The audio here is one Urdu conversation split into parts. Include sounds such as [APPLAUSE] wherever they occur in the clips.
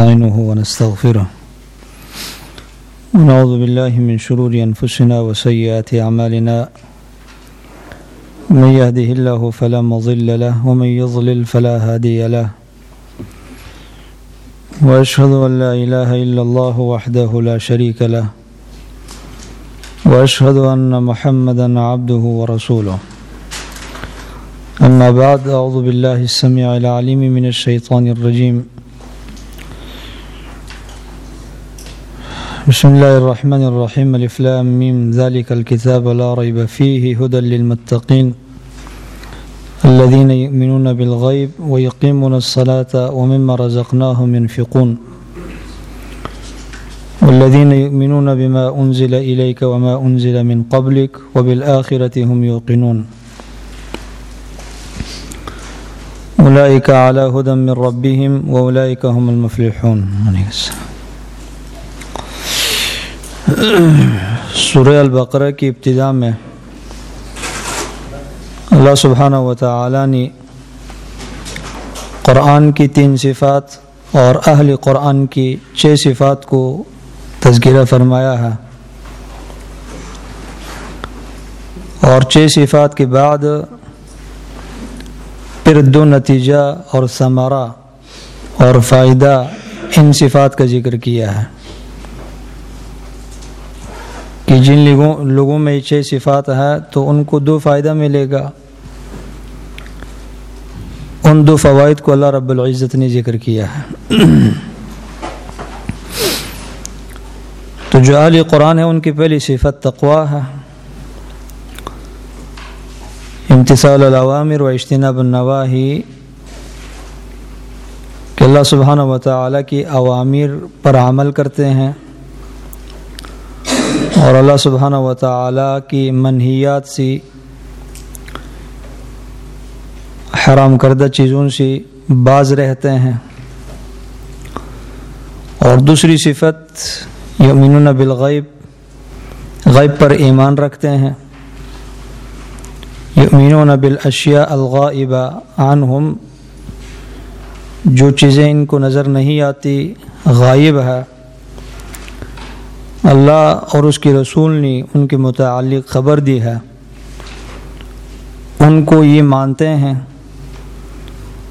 ونستعينه ونستغفره. ونعوذ بالله من شرور أنفسنا وسيئات أعمالنا. من يهده الله فلا مضل له ومن يضلل فلا هادي له. وأشهد أن لا إله إلا الله وحده لا شريك له. وأشهد أن محمدا عبده ورسوله. أما بعد أعوذ بالله السميع العليم من الشيطان الرجيم. بسم الله الرحمن الرحيم الف لام ميم ذلك الكتاب لا ريب فيه هدى للمتقين الذين يؤمنون بالغيب ويقيمون الصلاة ومما رزقناهم ينفقون والذين يؤمنون بما أنزل إليك وما أنزل من قبلك وبالآخرة هم يوقنون أولئك على هدى من ربهم وأولئك هم المفلحون عليه السلام سورہ البقرہ کی ابتدا میں اللہ سبحانہ و تعالی نے قرآن کی تین صفات اور اہل قرآن کی چھ صفات کو تذکرہ فرمایا ہے۔ اور چھ صفات کے بعد پھر دو نتیجہ اور ثمرہ اور فائدہ ان صفات کا ذکر کیا ہے۔ کہ جن لوگوں لوگوں میں چھ صفات ہے، تو ان کو دو فائدہ ملے گا۔ ان دو فوائد کو اللہ رب العزت نے ذکر کیا ہے۔ تو جو اہل قرآن ہے، ان کی پہلی صفت تقوا ہے۔ امتصال العوامر و اجتناب النواحی کہ اللہ سبحانہ و تعالیٰ کی عوامر پر عمل کرتے ہیں۔ اور اللہ سبحانہ و تعالیٰ کی منحیات سے حرام کردہ چیزوں سے باز رہتے ہیں۔ اور دوسری صفت یمین بالغیب، غیب پر ایمان رکھتے ہیں۔ یمین بالاشیاء الغائبہ عنہم، جو چیزیں ان کو نظر نہیں آتی، غائب ہے۔ اللہ اور اس کے رسول نے ان کے متعلق خبر دی ہے۔ ان کو یہ مانتے ہیں۔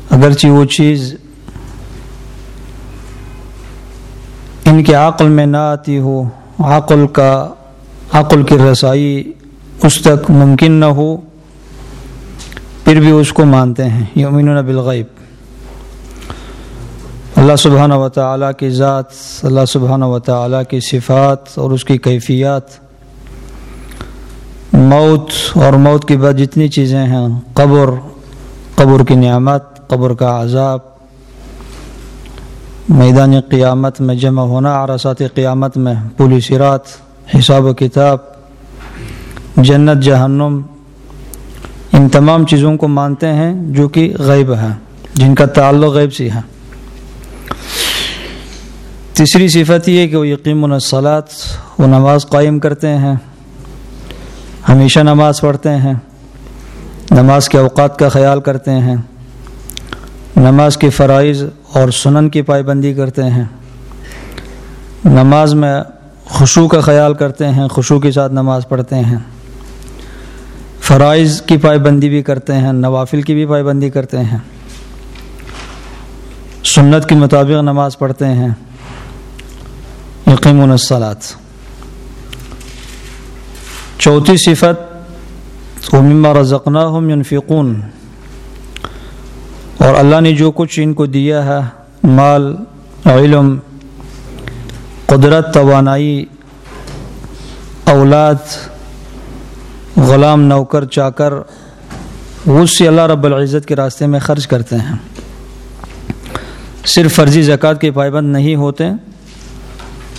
اگرچہ وہ چیز ان کے عقل میں نہ آتی ہو، عقل کا، عقل کی رسائی اس تک ممکن نہ ہو، پھر بھی اس کو مانتے ہیں۔ یمین بالغیب۔ اللہ سبحانہ و تعالیٰ کی ذات، اللہ سبحانہ و تعالیٰ کی صفات اور اس کی کیفیات۔ موت اور موت کے بعد جتنی چیزیں ہیں، قبر قبر کی نعمت، قبر کا عذاب۔ میدان قیامت میں جمع ہونا، عرصات قیامت میں پولیس رات حساب و کتاب۔ جنت، جہنم، ان تمام چیزوں کو مانتے ہیں جو کہ غیب ہیں، جن کا تعلق غیب سے ہے۔ تیسری صفت یہ کہ وہ یقین الصلاط وہ نماز قائم کرتے ہیں، ہمیشہ نماز پڑھتے ہیں، نماز کے اوقات کا خیال کرتے ہیں، نماز کے فرائض اور سنن کی پابندی کرتے ہیں۔ نماز میں خوشو کا خیال کرتے ہیں خوشو کے ساتھ نماز پڑھتے ہیں۔ فرائض کی پابندی بھی کرتے ہیں، نوافل کی بھی پابندی کرتے ہیں۔ سنت کے مطابق نماز پڑھتے ہیں۔ یقین الصلاط چوتھی صفت مما رزقنا ہم ينفقون. اور اللہ نے جو کچھ ان کو دیا ہے، مال، علم، قدرت، توانائی، اولاد، غلام، نوکر، چاکر، اس سے اللہ رب العزت کے راستے میں خرچ کرتے ہیں۔ صرف فرضی زکوٰۃ کے پابند نہیں ہوتے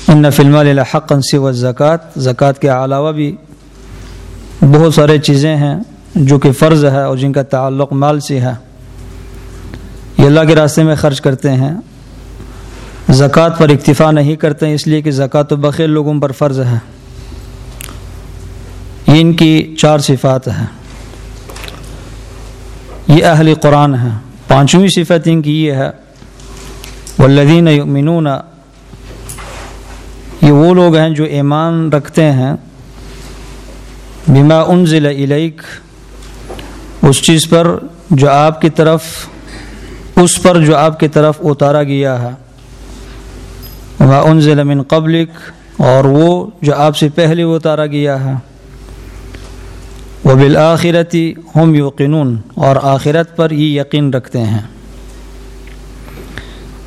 ان فلم الحق انسی و زکوٰۃ زکوٰۃ کے علاوہ بھی بہت سارے چیزیں ہیں جو کہ فرض ہے اور جن کا تعلق مال سے ہے۔ یہ اللہ کے راستے میں خرچ کرتے ہیں۔ زکوٰۃ پر اکتفا نہیں کرتے ہیں، اس لیے کہ زکوٰۃ و بخیر لوگوں پر فرض ہے۔ یہ ان کی چار صفات ہیں۔ یہ اہل قرآن ہے پانچویں صفت ان کی یہ ہے۔ والذین یؤمنون یہ وہ لوگ ہیں جو ایمان رکھتے ہیں، بما انزل الیک اس چیز پر جو آپ کی طرف، اس پر جو آپ کی طرف اتارا گیا ہے۔ وما انزل من قبلک اور وہ جو آپ سے پہلے اتارا گیا ہے۔ وہ بالآخرتی ہم یقینون اور آخرت پر یہ یقین رکھتے ہیں۔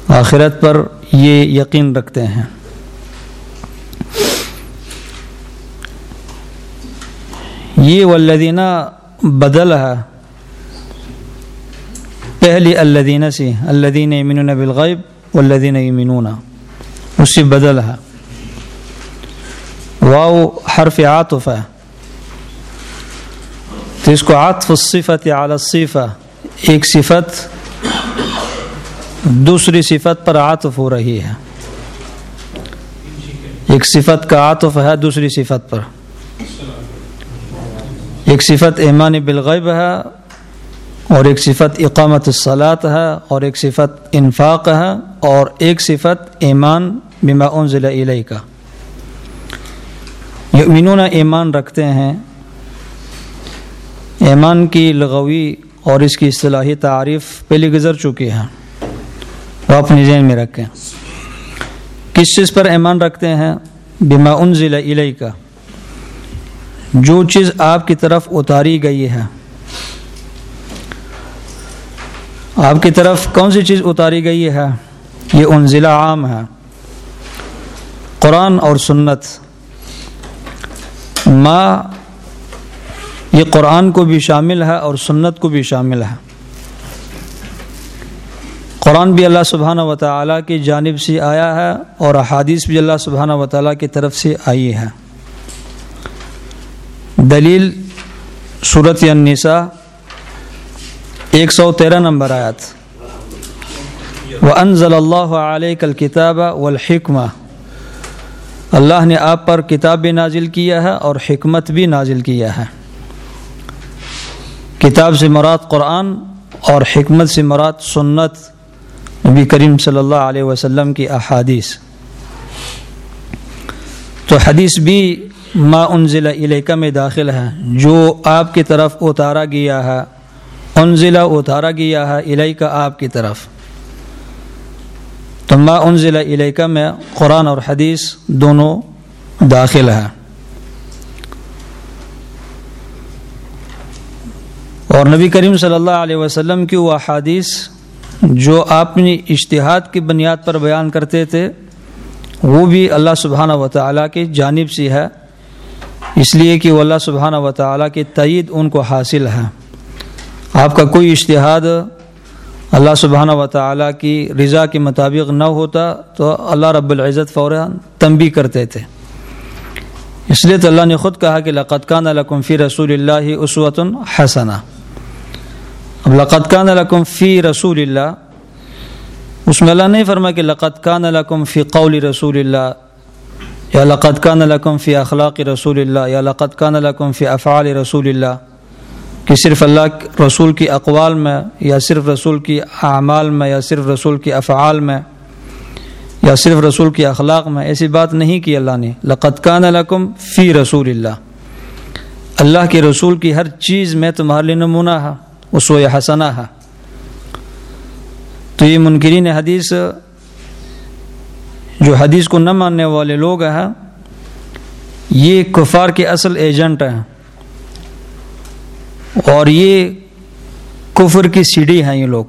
آخرت پر یہ یقین رکھتے ہیں۔ یہ والذینہ بدل ہے پہلی الدینہ سے الدین امین بالغیب والذین یمنون اس سے بدل ہے واؤ حرف عاطف ہے۔ تو اس کو عطف الصفت علی الصفہ ایک صفت دوسری صفت پر عاطف ہو رہی ہے۔ ایک صفت کا عاطف ہے، دوسری صفت پر۔ ایک صفت ایمان بالغیب ہے، اور ایک صفت اقامت الصلاط ہے، اور ایک صفت انفاق ہے، اور ایک صفت ایمان بما انزل الیہ کا یؤمنون ایمان رکھتے ہیں۔ ایمان کی لغوی اور اس کی اصطلاحی تعریف پہلی گزر چکی ہے۔ وہ اپنی ذہن میں رکھیں۔ کس چیز پر ایمان رکھتے ہیں؟ بما انزل الیہ کا جو چیز آپ کی طرف اتاری گئی ہے۔ آپ کی طرف کون سی چیز اتاری گئی ہے؟ یہ انزلہ عام ہے۔ قرآن اور سنت۔ ما یہ قرآن کو بھی شامل ہے اور سنت کو بھی شامل ہے۔ قرآن بھی اللہ سبحانہ و تعالیٰ کی جانب سے آیا ہے اور احادیث بھی اللہ سبحانہ و تعالیٰ کی طرف سے آئی ہے۔ دلیل صورت النساء ایک سو تیرہ نمبر آیت۔ و اللہ علیہ کل کتاب والحکمہ اللہ نے آپ پر کتاب بھی نازل کیا ہے اور حکمت بھی نازل کیا ہے۔ کتاب سے مراد قرآن اور حکمت سے مراد سنت۔ نبی کریم صلی اللہ علیہ وسلم کی احادیث۔ تو حدیث بھی ما انزل الیکہ میں داخل ہے، جو آپ کی طرف اتارا گیا ہے، انزلہ اتارا گیا ہے الیکہ آپ کی طرف۔ تو ما انزل الیکہ میں قرآن اور حدیث دونوں داخل ہے اور نبی کریم صلی اللہ علیہ وسلم کی وہ احادیث جو آپ نے اشتہاد کی بنیاد پر بیان کرتے تھے، وہ بھی اللہ سبحانہ و تعالیٰ کی جانب سے ہے۔ اس لیے کہ وہ اللہ سبحانہ و تعالیٰ کی تعید ان کو حاصل ہے۔ آپ کا کوئی اشتہاد اللہ سبحانہ و تعالیٰ کی رضا کے مطابق نہ ہوتا تو اللہ رب العزت فوراً تنبی کرتے تھے۔ اس لیے تو اللہ نے خود کہا کہ لقت کان لکم فی رسول اللہ عصوۃ حسنا اب لقت کان لکم فی رسول اللہ۔ اس میں اللہ نہیں فرما کہ لقت کان لکم فی قول رسول اللہ۔ یا لقت کان لکم فی اخلاق رسول اللہ یا لقت کان لکم فی افعال رسول اللہ کہ صرف اللہ رسول کی اقوال میں، یا صرف رسول کی اعمال میں، یا صرف رسول کی افعال میں، یا صرف رسول کی اخلاق میں، ایسی بات نہیں کی اللہ نے۔ لقت کان لکم فی رسول اللہ اللہ کے رسول کی ہر چیز میں تمہارے لیے نمونہ ہے اس و حسنہ ہے۔ تو یہ منکرین حدیث جو حدیث کو نہ ماننے والے لوگ ہیں، یہ کفار کے اصل ایجنٹ ہیں۔ اور یہ کفر کی سیڑھی ہیں یہ لوگ۔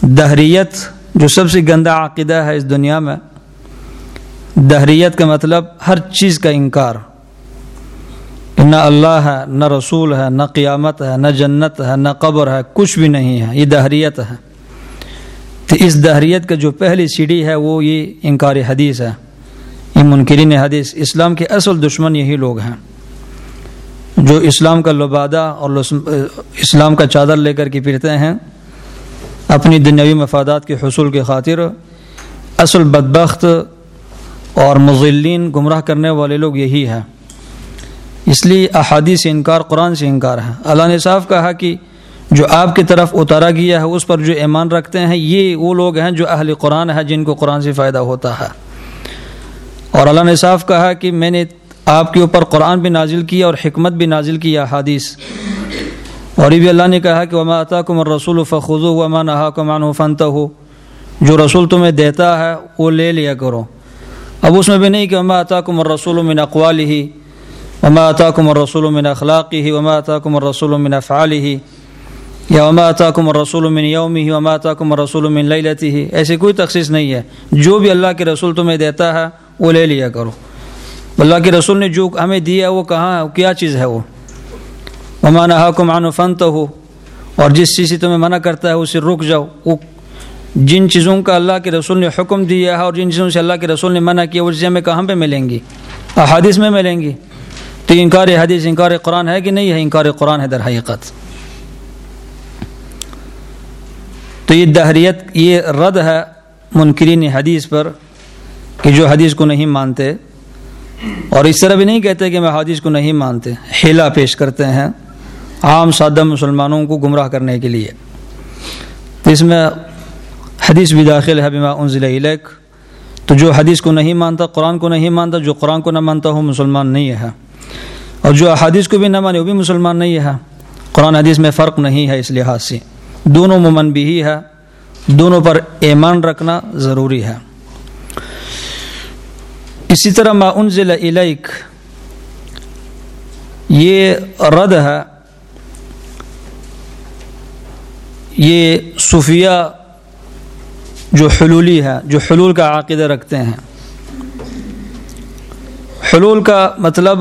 دہریت جو سب سے گندہ عقیدہ ہے اس دنیا میں، دہریت کا مطلب ہر چیز کا انکار۔ نہ اللہ ہے، نہ رسول ہے، نہ قیامت ہے، نہ جنت ہے، نہ قبر ہے، کچھ بھی نہیں ہے، یہ دہریت ہے۔ تو اس دہریت کا جو پہلی سیڑھی ہے وہ یہ انکار حدیث ہے۔ یہ منکرین حدیث، اسلام کے اصل دشمن یہی لوگ ہیں۔ جو اسلام کا لبادہ اور اسلام کا چادر لے کر کے پھرتے ہیں، اپنی دنیاوی مفادات کے حصول کے خاطر اصل بدبخت اور مغلین گمراہ کرنے والے لوگ یہی ہیں۔ اس لیے احادی سے انکار قرآن سے انکار ہے اللہ نے صاف کہا کہ جو آپ کی طرف اتارا گیا ہے، اس پر جو ایمان رکھتے ہیں، یہ وہ لوگ ہیں جو اہل قرآن ہے جن کو قرآن سے فائدہ ہوتا ہے۔ اور اللہ نے صاف کہا کہ میں نے آپ کے اوپر قرآن بھی نازل کیا اور حکمت بھی نازل کیا حادیث اور یہ بھی اللہ نے کہا کہ وما عطا کم رسول فخو وما نہا کمان فنت ہو جو رسول تمہیں دیتا ہے، وہ لے لیا کرو۔ اب اس میں بھی نہیں کہ وما عطا کم رسول من اقوال ہی وما عطا کم رسول من اخلاقی ہی وما عطا کم رسول من افعال ہی یا وما عطا کم رسول من یومی وما عطا کم رسول من لیلتی ہی ایسی کوئی تخصیص نہیں ہے۔ جو بھی اللہ کے رسول تمہیں دیتا ہے، وہ لے لیا کرو۔ اللہ کے رسول نے جو ہمیں دیا وہ کہاں ہے؟ کیا چیز ہے وہ؟ ممانہ حکم عن فن تو ہو اور جس چیز سے تمہیں منع کرتا ہے، اسے رک جاؤ۔ وہ جن چیزوں کا اللہ کے رسول نے حکم دیا ہے اور جن چیزوں سے اللہ کے رسول نے منع کیا، وہ چیزیں ہمیں کہاں پہ ملیں گی؟ احادیث میں ملیں گی۔ تو انکار حدیث، انکار قرآن ہے کہ نہیں ہے؟ انکار قرآن ہے در حقیقت۔ تو یہ دہریت، یہ رد ہے منکرین حدیث پر کہ جو حدیث کو نہیں مانتے۔ اور اس طرح بھی نہیں کہتے کہ میں حدیث کو نہیں مانتے۔ ہیلا پیش کرتے ہیں عام سادہ مسلمانوں کو گمراہ کرنے کے لیے۔ تو اس میں حدیث بھی داخل ہے، بما انزل الیک۔ تو جو حدیث کو نہیں مانتا، قرآن کو نہیں مانتا، جو قرآن کو نہ مانتا ہو مسلمان نہیں ہے۔ اور جو حدیث کو بھی نہ مانے، وہ بھی مسلمان نہیں ہے۔ قرآن حدیث میں فرق نہیں ہے اس لحاظ سے۔ دونوں ممن بھی ہی ہے، دونوں پر ایمان رکھنا ضروری ہے۔ اسی طرح ما انزل الیک، یہ رد ہے۔ یہ صوفیہ جو حلولی ہے، جو حلول کا عقیدہ رکھتے ہیں۔ حلول کا مطلب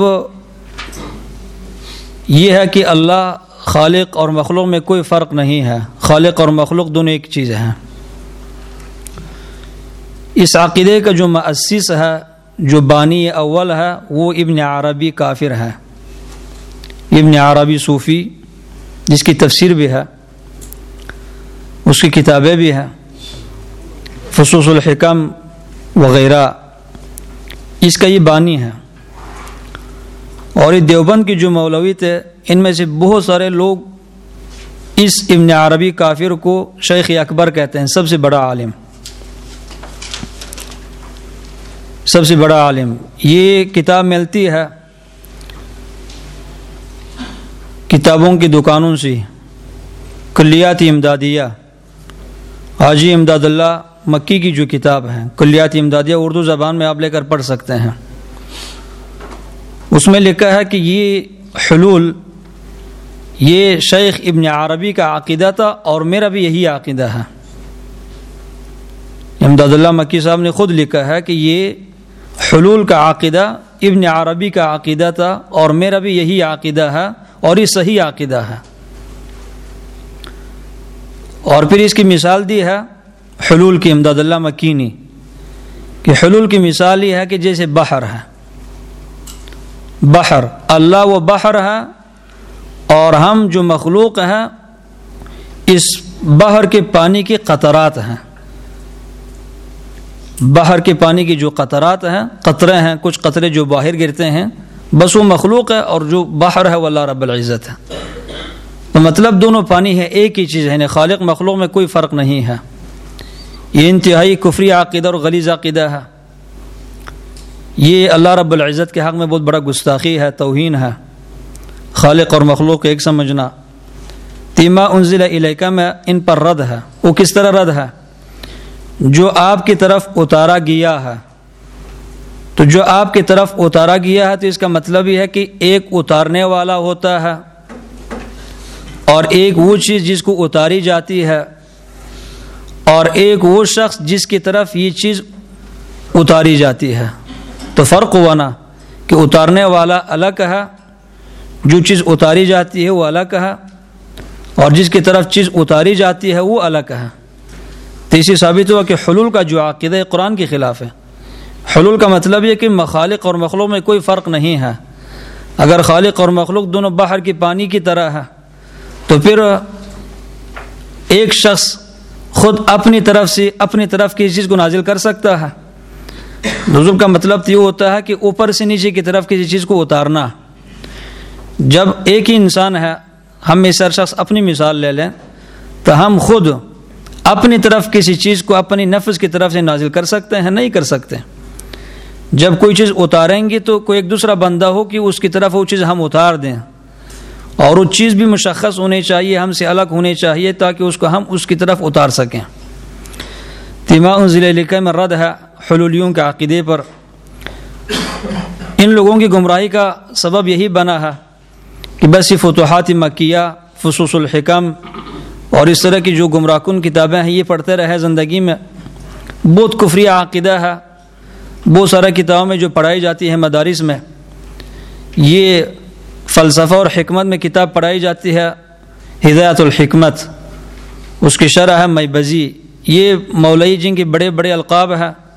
یہ ہے کہ اللہ خالق اور مخلوق میں کوئی فرق نہیں ہے۔ خالق اور مخلوق دونوں ایک چیز ہیں۔ اس عقیدے کا جو مؤسس ہے، جو بانی اول ہے، وہ ابن عربی کافر ہے۔ ابن عربی صوفی، جس کی تفسیر بھی ہے، اس کی کتابیں بھی ہیں، فصوص الحکم وغیرہ۔ اس کا یہ بانی ہے۔ اور یہ دیوبند کی جو مولوی تھے، ان میں سے بہت سارے لوگ اس ابن عربی کافر کو شیخ اکبر کہتے ہیں، سب سے بڑا عالم۔ سب سے بڑا عالم۔ یہ کتاب ملتی ہے کتابوں کی دکانوں سے۔ کلیاتی امدادیہ۔ حاجی امداد اللہ مکی کی جو کتاب ہے، کلیاتی امدادیہ اردو زبان میں آپ لے کر پڑھ سکتے ہیں۔ اس میں لکھا ہے کہ یہ حلول، یہ شیخ ابن عربی کا عقیدہ تھا اور میرا بھی یہی عقیدہ ہے۔ امداد اللہ مکی صاحب نے خود لکھا ہے کہ یہ حلول کا عقیدہ، ابن عربی کا عقیدہ تھا اور میرا بھی یہی عقیدہ ہے اور یہ صحیح عقیدہ ہے۔ اور پھر اس کی مثال دی ہے حلول کی امداد اللہ مکینی کہ حلول کی مثال یہ ہے کہ جیسے بحر ہے۔ بحر، اللہ وہ بحر ہے اور ہم جو مخلوق ہیں، اس بحر کے پانی کے قطرات ہیں۔ باہر کے پانی کی جو قطرات ہیں، قطرے ہیں، کچھ قطرے جو باہر گرتے ہیں۔ بس وہ مخلوق ہے اور جو باہر ہے، وہ اللہ رب العزت ہے۔ تو مطلب دونوں پانی ہے ایک ہی چیز ہے۔ یعنی خالق مخلوق میں کوئی فرق نہیں ہے۔ یہ انتہائی کفری عقیدہ اور غلیظ عقیدہ ہے۔ یہ اللہ رب العزت کے حق میں بہت بڑا گستاخی ہے، توہین ہے۔ خالق اور مخلوق ایک سمجھنا۔ تیما انزل علیکہ میں ان پر رد ہے۔ وہ کس طرح رد ہے؟ جو آپ کی طرف اتارا گیا ہے۔ تو جو آپ کی طرف اتارا گیا ہے، تو اس کا مطلب یہ ہے کہ ایک اتارنے والا ہوتا ہے۔ اور ایک وہ چیز جس کو اتاری جاتی ہے۔ اور ایک وہ شخص جس کی طرف یہ چیز اتاری جاتی ہے۔ تو فرق ہوا نا کہ اتارنے والا الگ ہے جو چیز اتاری جاتی ہے وہ الگ ہے اور جس کی طرف چیز اتاری جاتی ہے وہ الگ ہے تو اسی ثابت ہوا کہ حلول کا جو عقیدہ قرآن کے خلاف ہے۔ حلول کا مطلب یہ کہ مخالق اور مخلوق میں کوئی فرق نہیں ہے۔ اگر خالق اور مخلوق دونوں باہر کی پانی کی طرح ہے، تو پھر ایک شخص خود اپنی طرف سے اپنی طرف کی چیز کو نازل کر سکتا ہے۔ نزول کا مطلب تو یہ ہوتا ہے کہ اوپر سے نیچے کی طرف کسی چیز کو اتارنا۔ جب ایک ہی انسان ہے، ہم میں سر شخص اپنی مثال لے لیں، تو ہم خود اپنی طرف کسی چیز کو اپنی نفس کی طرف سے نازل کر سکتے ہیں، نہیں کر سکتے۔ جب کوئی چیز اتاریں گے تو کوئی ایک دوسرا بندہ ہو کہ اس کی طرف وہ چیز ہم اتار دیں۔ اور وہ چیز بھی مشخص ہونی چاہیے، ہم سے الگ ہونی چاہیے تاکہ اس کو ہم اس کی طرف اتار سکیں۔ تما ضلع لکھے میں رد ہے حلولیوں کے عقیدے پر۔ ان لوگوں کی گمراہی کا سبب یہی بنا ہے کہ بس یہ فتوحات مکیہ، فصوص الحکم اور اس طرح کی جو گمراہ کن کتابیں ہیں، یہ پڑھتے رہے زندگی میں۔ بہت کفری عقیدہ ہے۔ بہت سارا کتابوں میں جو پڑھائی جاتی ہے مدارس میں، یہ فلسفہ اور حکمت میں کتاب پڑھائی جاتی ہے۔ ہدایت الحکمت، اس کی شرح ہے مئی بزی یہ مولئی جن کے بڑے بڑے القاب ہے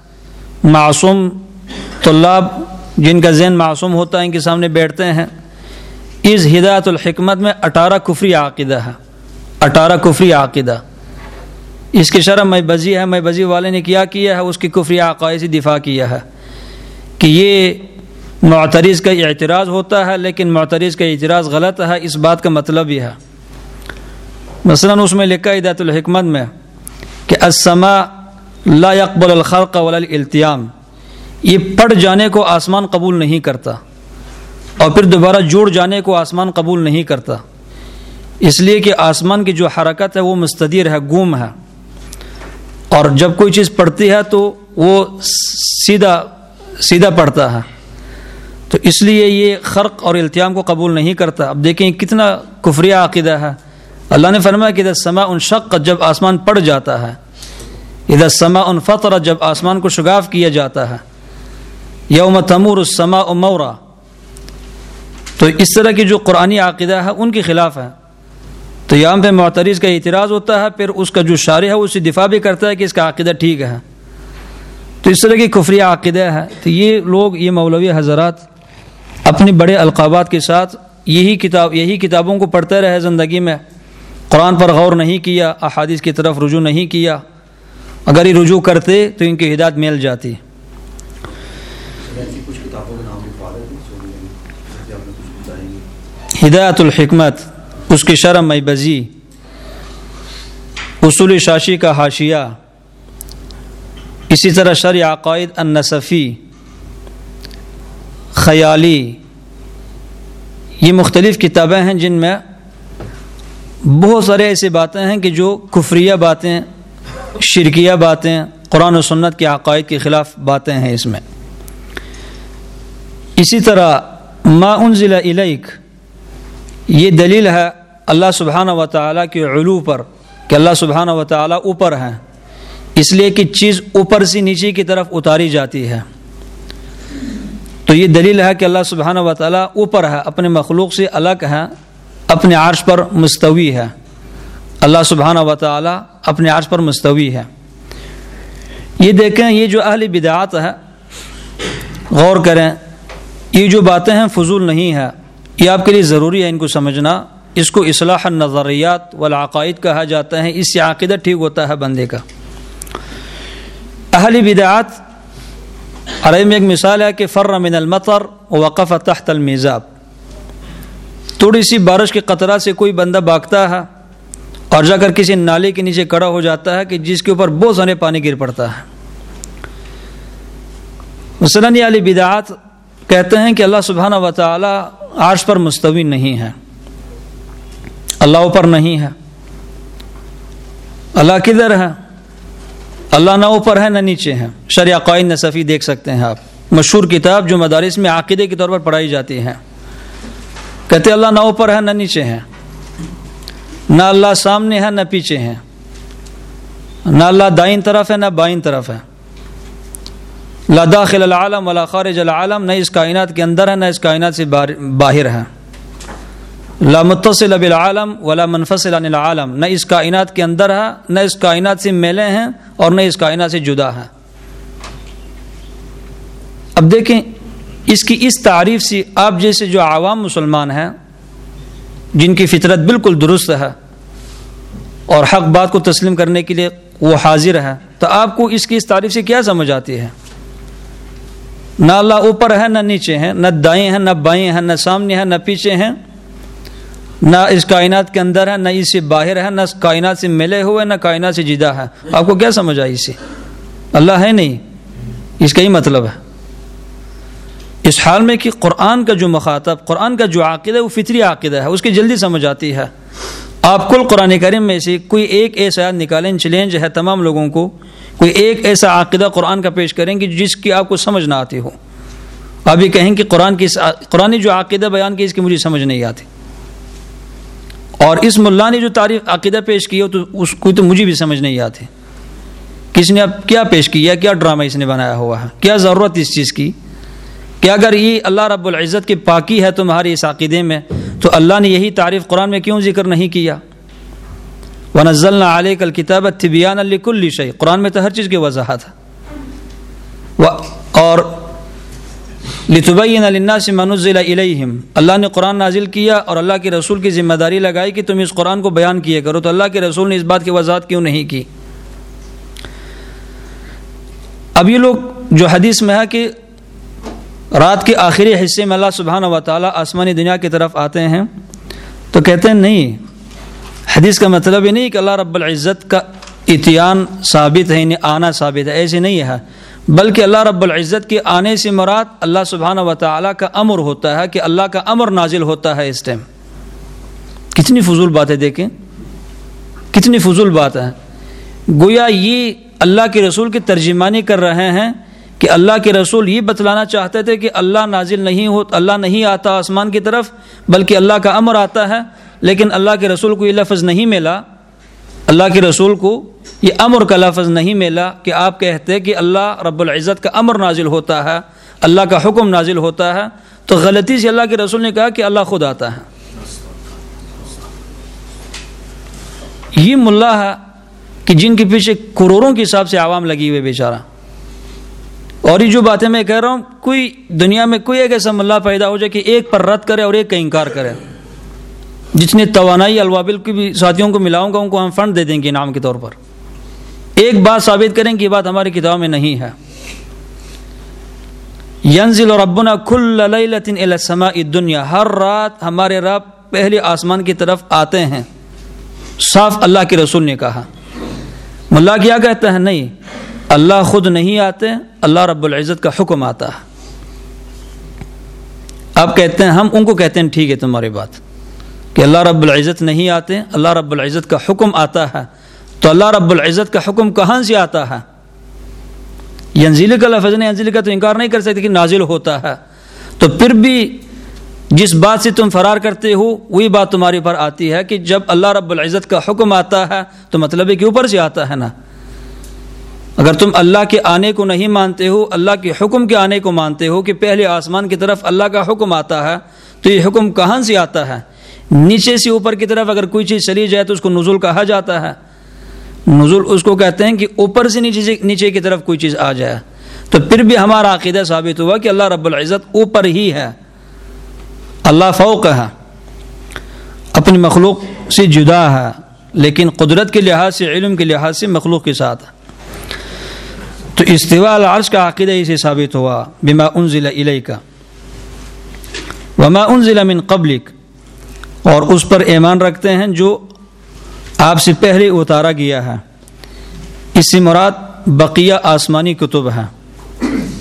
معصوم طلاب جن کا ذہن معصوم ہوتا ہے، ان کے سامنے بیٹھتے ہیں۔ اس ہدایت الحکمت میں اٹھارہ کفری عقیدہ ہے۔ اٹھارہ کفری عقیدہ۔ اس کی شرح میں بزی ہے، میں بزی والے نے کیا کیا ہے، اس کی کفری عقائد سے دفاع کیا ہے۔ کہ یہ معترض کا اعتراض ہوتا ہے، لیکن معترض کا اعتراض غلط ہے، اس بات کا مطلب یہ ہے۔ مثلا اس میں لکھا ہدایت الحکمت میں کہ اسما لا يقبل الخلق ولا الالتیام۔ یہ پڑ جانے کو آسمان قبول نہیں کرتا۔ اور پھر دوبارہ جوڑ جانے کو آسمان قبول نہیں کرتا۔ اس لیے کہ آسمان کی جو حرکت ہے وہ مستدیر ہے گوم ہے۔ اور جب کوئی چیز پڑھتی ہے تو وہ سیدھا سیدھا پڑھتا ہے۔ تو اس لیے یہ خرق اور التیام کو قبول نہیں کرتا۔ اب دیکھیں کتنا کفریہ عقیدہ ہے۔ اللہ نے فرمایا کہ سما ان شق جب آسمان پڑ جاتا ہے ادھر سما ان فطر جب آسمان کو شگاف کیا جاتا ہے، یوم تمور السما مورا، تو اس طرح کی جو قرآن عقیدہ ہے، ان کے خلاف ہے۔ تو یہاں پہ معترض کا اعتراض ہوتا ہے، پھر اس کا جو شارع ہے اسے دفاع بھی کرتا ہے کہ اس کا عقیدہ ٹھیک ہے۔ تو اس طرح کی کفری عقیدہ ہے۔ تو یہ لوگ، یہ مولوی حضرات اپنی بڑے القابات کے ساتھ یہی کتاب، یہی کتابوں کو پڑھتے رہے زندگی میں۔ قرآن پر غور نہیں کیا، احادیث کی طرف رجوع نہیں کیا۔ اگر یہ رجوع کرتے تو ان کی ہدایت مل جاتی۔ ہدایت الحکمت اس کی شرم میں بزی اصول شاشی کا حاشیہ۔ اسی طرح شرع عقائد النصفی خیالی۔ یہ مختلف کتابیں ہیں جن میں بہت سارے ایسی باتیں ہیں کہ جو کفریہ باتیں شرکیہ باتیں، قرآن و سنت کے عقائد کے خلاف باتیں ہیں اس میں۔ اسی طرح، ما انزل الیک، یہ دلیل ہے اللہ سبحانہ و تعالیٰ کے علو پر، کہ اللہ سبحانہ و تعالیٰ اوپر ہیں۔ اس لیے کہ چیز اوپر سے نیچے کی طرف اتاری جاتی ہے۔ تو یہ دلیل ہے کہ اللہ سبحانہ و تعالیٰ اوپر ہے، اپنے مخلوق سے الگ ہے، اپنے عرش پر مستوی ہے۔ اللہ سبحانہ و تعالیٰ اپنے عرش پر مستوی ہے۔ یہ دیکھیں، یہ جو اہل بدعات ہے غور کریں، یہ جو باتیں ہیں فضول نہیں ہے یہ آپ کے لیے ضروری ہے ان کو سمجھنا۔ اس کو اصلاح نظریات والعقائد کہا جاتا ہے۔ اس سے عقیدہ ٹھیک ہوتا ہے بندے کا۔ اہل بدعات، عربی میں ایک مثال ہے کہ فر من المطر وقف تحت المیزاب۔ تھوڑی سی بارش کے قطرہ سے کوئی بندہ باغتا ہے اور جا کر کسی نالے کے نیچے کڑا ہو جاتا ہے کہ جس کے اوپر بہت سارے پانی گر پڑتا ہے۔ مثلاً علی بدعات کہتے ہیں کہ اللہ سبحانہ و تعالی عرش پر مستوی نہیں ہے۔ اللہ اوپر نہیں ہے۔ اللہ کدھر ہے؟ اللہ نہ اوپر ہے نہ نیچے ہے۔ شرع قائد نصفی دیکھ سکتے ہیں آپ۔ مشہور کتاب جو مدارس میں عقیدے کے طور پر پڑھائی جاتی ہے۔ کہتے اللہ نہ اوپر ہے نہ نیچے ہے۔ نہ اللہ سامنے ہے، نہ پیچھے ہے نہ اللہ دائیں طرف ہے، نہ بائیں طرف ہے۔ لا داخل العالم ولا خارج العالم، نہ اس کائنات کے اندر ہے، نہ اس کائنات سے باہر ہے۔ لا متصل بالعالم ولا منفصل عن العالم، نہ اس کائنات کے اندر ہے، نہ اس کائنات سے میلے ہیں اور نہ اس کائنات سے جدا ہے۔ اب دیکھیں، اس کی اس تعریف سے آپ جیسے جو عوام مسلمان ہیں جن کی فطرت بالکل درست ہے اور حق بات کو تسلیم کرنے کے لیے وہ حاضر ہے تو آپ کو اس کی اس تعریف سے کیا سمجھ آتی ہے؟ نہ اللہ اوپر ہے، نہ نیچے ہیں، نہ دائیں ہیں، نہ بائیں ہیں، نہ سامنے ہیں، نہ پیچھے ہیں۔ نہ اس کائنات کے اندر ہے، نہ اس سے باہر ہے، نہ کائنات سے ملے ہوئے، نہ کائنات سے جدا ہے۔ آپ کو کیا سمجھ آئی اسے؟ اللہ ہے نہیں۔ اس کا ہی مطلب ہے۔ اس حال میں کہ قرآن کا جو مخاطب، قرآن کا جو عقیدہ ہے، وہ فطری عقیدہ ہے، اس کی جلدی سمجھ آتی ہے۔ آپ کل قرآن کریم میں سے کوئی ایک ایسا نکالیں، چیلنج ہے تمام لوگوں کو، کوئی ایک ایسا عقیدہ قرآن کا پیش کریں کہ جس کی آپ کو سمجھ نہ آتی ہو۔ آپ یہ کہیں کہ قرآن کی قرآن جو عقیدہ بیان کی، اس کی مجھے سمجھ نہیں آتی۔ اور اس ملا نے جو تاریخ عقیدہ پیش کی ہو، تو اس کو تو مجھے بھی سمجھ نہیں آتی۔ کس نے اب کیا پیش کیا؟ کیا ڈرامہ اس نے بنایا ہوا ہے؟ کیا ضرورت اس چیز کی؟ کہ اگر یہ اللہ رب العزت کی پاکی ہے تمہاری اس عقیدے میں، تو اللہ نے یہی تعریف قرآن میں کیوں ذکر نہیں کیا؟ و نزل علیہ کل کتاب طبیان الکل شعی قرآن میں تو ہر چیز کی وضاحت ہے۔ اور لطبین علّہ سے منزل علیہم اللہ نے قرآن نازل کیا اور اللہ کے رسول کی ذمہ داری لگائی کہ تم اس قرآن کو بیان کیے کرو۔ تو اللہ کے رسول نے اس بات کی وضاحت کیوں نہیں کی؟ اب یہ لوگ جو حدیث میں ہے کہ رات کے آخری حصے میں اللہ سبحانہ و تعالیٰ آسمانی دنیا کی طرف آتے ہیں تو کہتے ہیں نہیں، حدیث کا مطلب یہ نہیں کہ اللہ رب العزت کا اتیان ثابت ہے یعنی آنا ثابت ہے، ایسے نہیں ہے۔ بلکہ اللہ رب العزت کے آنے سے مراد اللہ سبحانہ و تعالیٰ کا امر ہوتا ہے کہ اللہ کا امر نازل ہوتا ہے اس ٹائم۔ کتنی فضول باتیں دیکھیں۔ کتنی فضول بات ہے۔ گویا یہ اللہ کے رسول کی ترجمانی کر رہے ہیں کہ اللہ کے رسول یہ بتلانا چاہتے تھے کہ اللہ نازل نہیں ہو اللہ نہیں آتا آسمان کی طرف، بلکہ اللہ کا امر آتا ہے، لیکن اللہ کے رسول کو یہ لفظ نہیں ملا۔ اللہ کے رسول کو یہ امر کا لفظ نہیں ملا کہ آپ کہتے کہ اللہ رب العزت کا امر نازل ہوتا ہے، اللہ کا حکم نازل ہوتا ہے۔ تو غلطی سے اللہ کے رسول نے کہا کہ اللہ خود آتا ہے۔ یہ ملا ہے کہ جن کے پیچھے کروڑوں کے حساب سے عوام لگی ہوئے بیچارہ۔ اور یہ جو باتیں میں کہہ رہا ہوں، کوئی دنیا میں کوئی ایک ایسا ملا پیدا ہو جائے کہ ایک پر رد کرے اور ایک کا انکار کرے۔ جتنی توانائی الوابل کی بھی ساتھیوں کو ملاؤں گا، ان کو ہم فنڈ دے دیں گے انعام کے طور پر۔ ایک بات ثابت کریں کہ یہ بات ہماری کتاب میں نہیں ہے۔ ینزل ربنا کل السماء الدنیا۔ ہر رات ہمارے رب پہلے آسمان کی طرف آتے ہیں۔ صاف اللہ کے رسول نے کہا۔ ملا کیا کہتا ہے؟ نہیں۔ اللہ خود نہیں آتے، اللہ رب العزت کا حکم آتا ہے۔ اب کہتے ہیں، ہم ان کو کہتے ہیں، ٹھیک ہے تمہاری بات۔ کہ اللہ رب العزت نہیں آتے، اللہ رب العزت کا حکم آتا ہے۔ تو اللہ رب العزت کا حکم کہاں سے آتا ہے؟ یہ کا لفظ نہیں انزلی کا تو انکار نہیں کر سکتے کہ نازل ہوتا ہے۔ تو پھر بھی جس بات سے تم فرار کرتے ہو، وہی بات تمہاری پر آتی ہے کہ جب اللہ رب العزت کا حکم آتا ہے، تو مطلب ہے کہ اوپر سے آتا ہے نا۔ اگر تم اللہ کے آنے کو نہیں مانتے ہو، اللہ کے حکم کے آنے کو مانتے ہو کہ پہلے آسمان کی طرف اللہ کا حکم آتا ہے، تو یہ حکم کہاں سے آتا ہے؟ نیچے سے اوپر کی طرف اگر کوئی چیز چلی جائے تو اس کو نزول کہا جاتا ہے۔ نزول اس کو کہتے ہیں کہ اوپر سے نیچے سے نیچے کی طرف کوئی چیز آ جائے۔ تو پھر بھی ہمارا عقیدہ ثابت ہوا کہ اللہ رب العزت اوپر ہی ہے۔ اللہ فوق ہے۔ اپنی مخلوق سے جدا ہے، لیکن قدرت کے لحاظ سے، علم کے لحاظ سے مخلوق کے ساتھ ہے۔ تو استوا العرش کا عقیدہ اسے ثابت ہوا، بما انزل الی کا وما انزل من قبلک. اور اس پر ایمان رکھتے ہیں جو آپ سے پہلے اتارا گیا ہے۔ اس سے مراد بقیہ آسمانی کتب ہے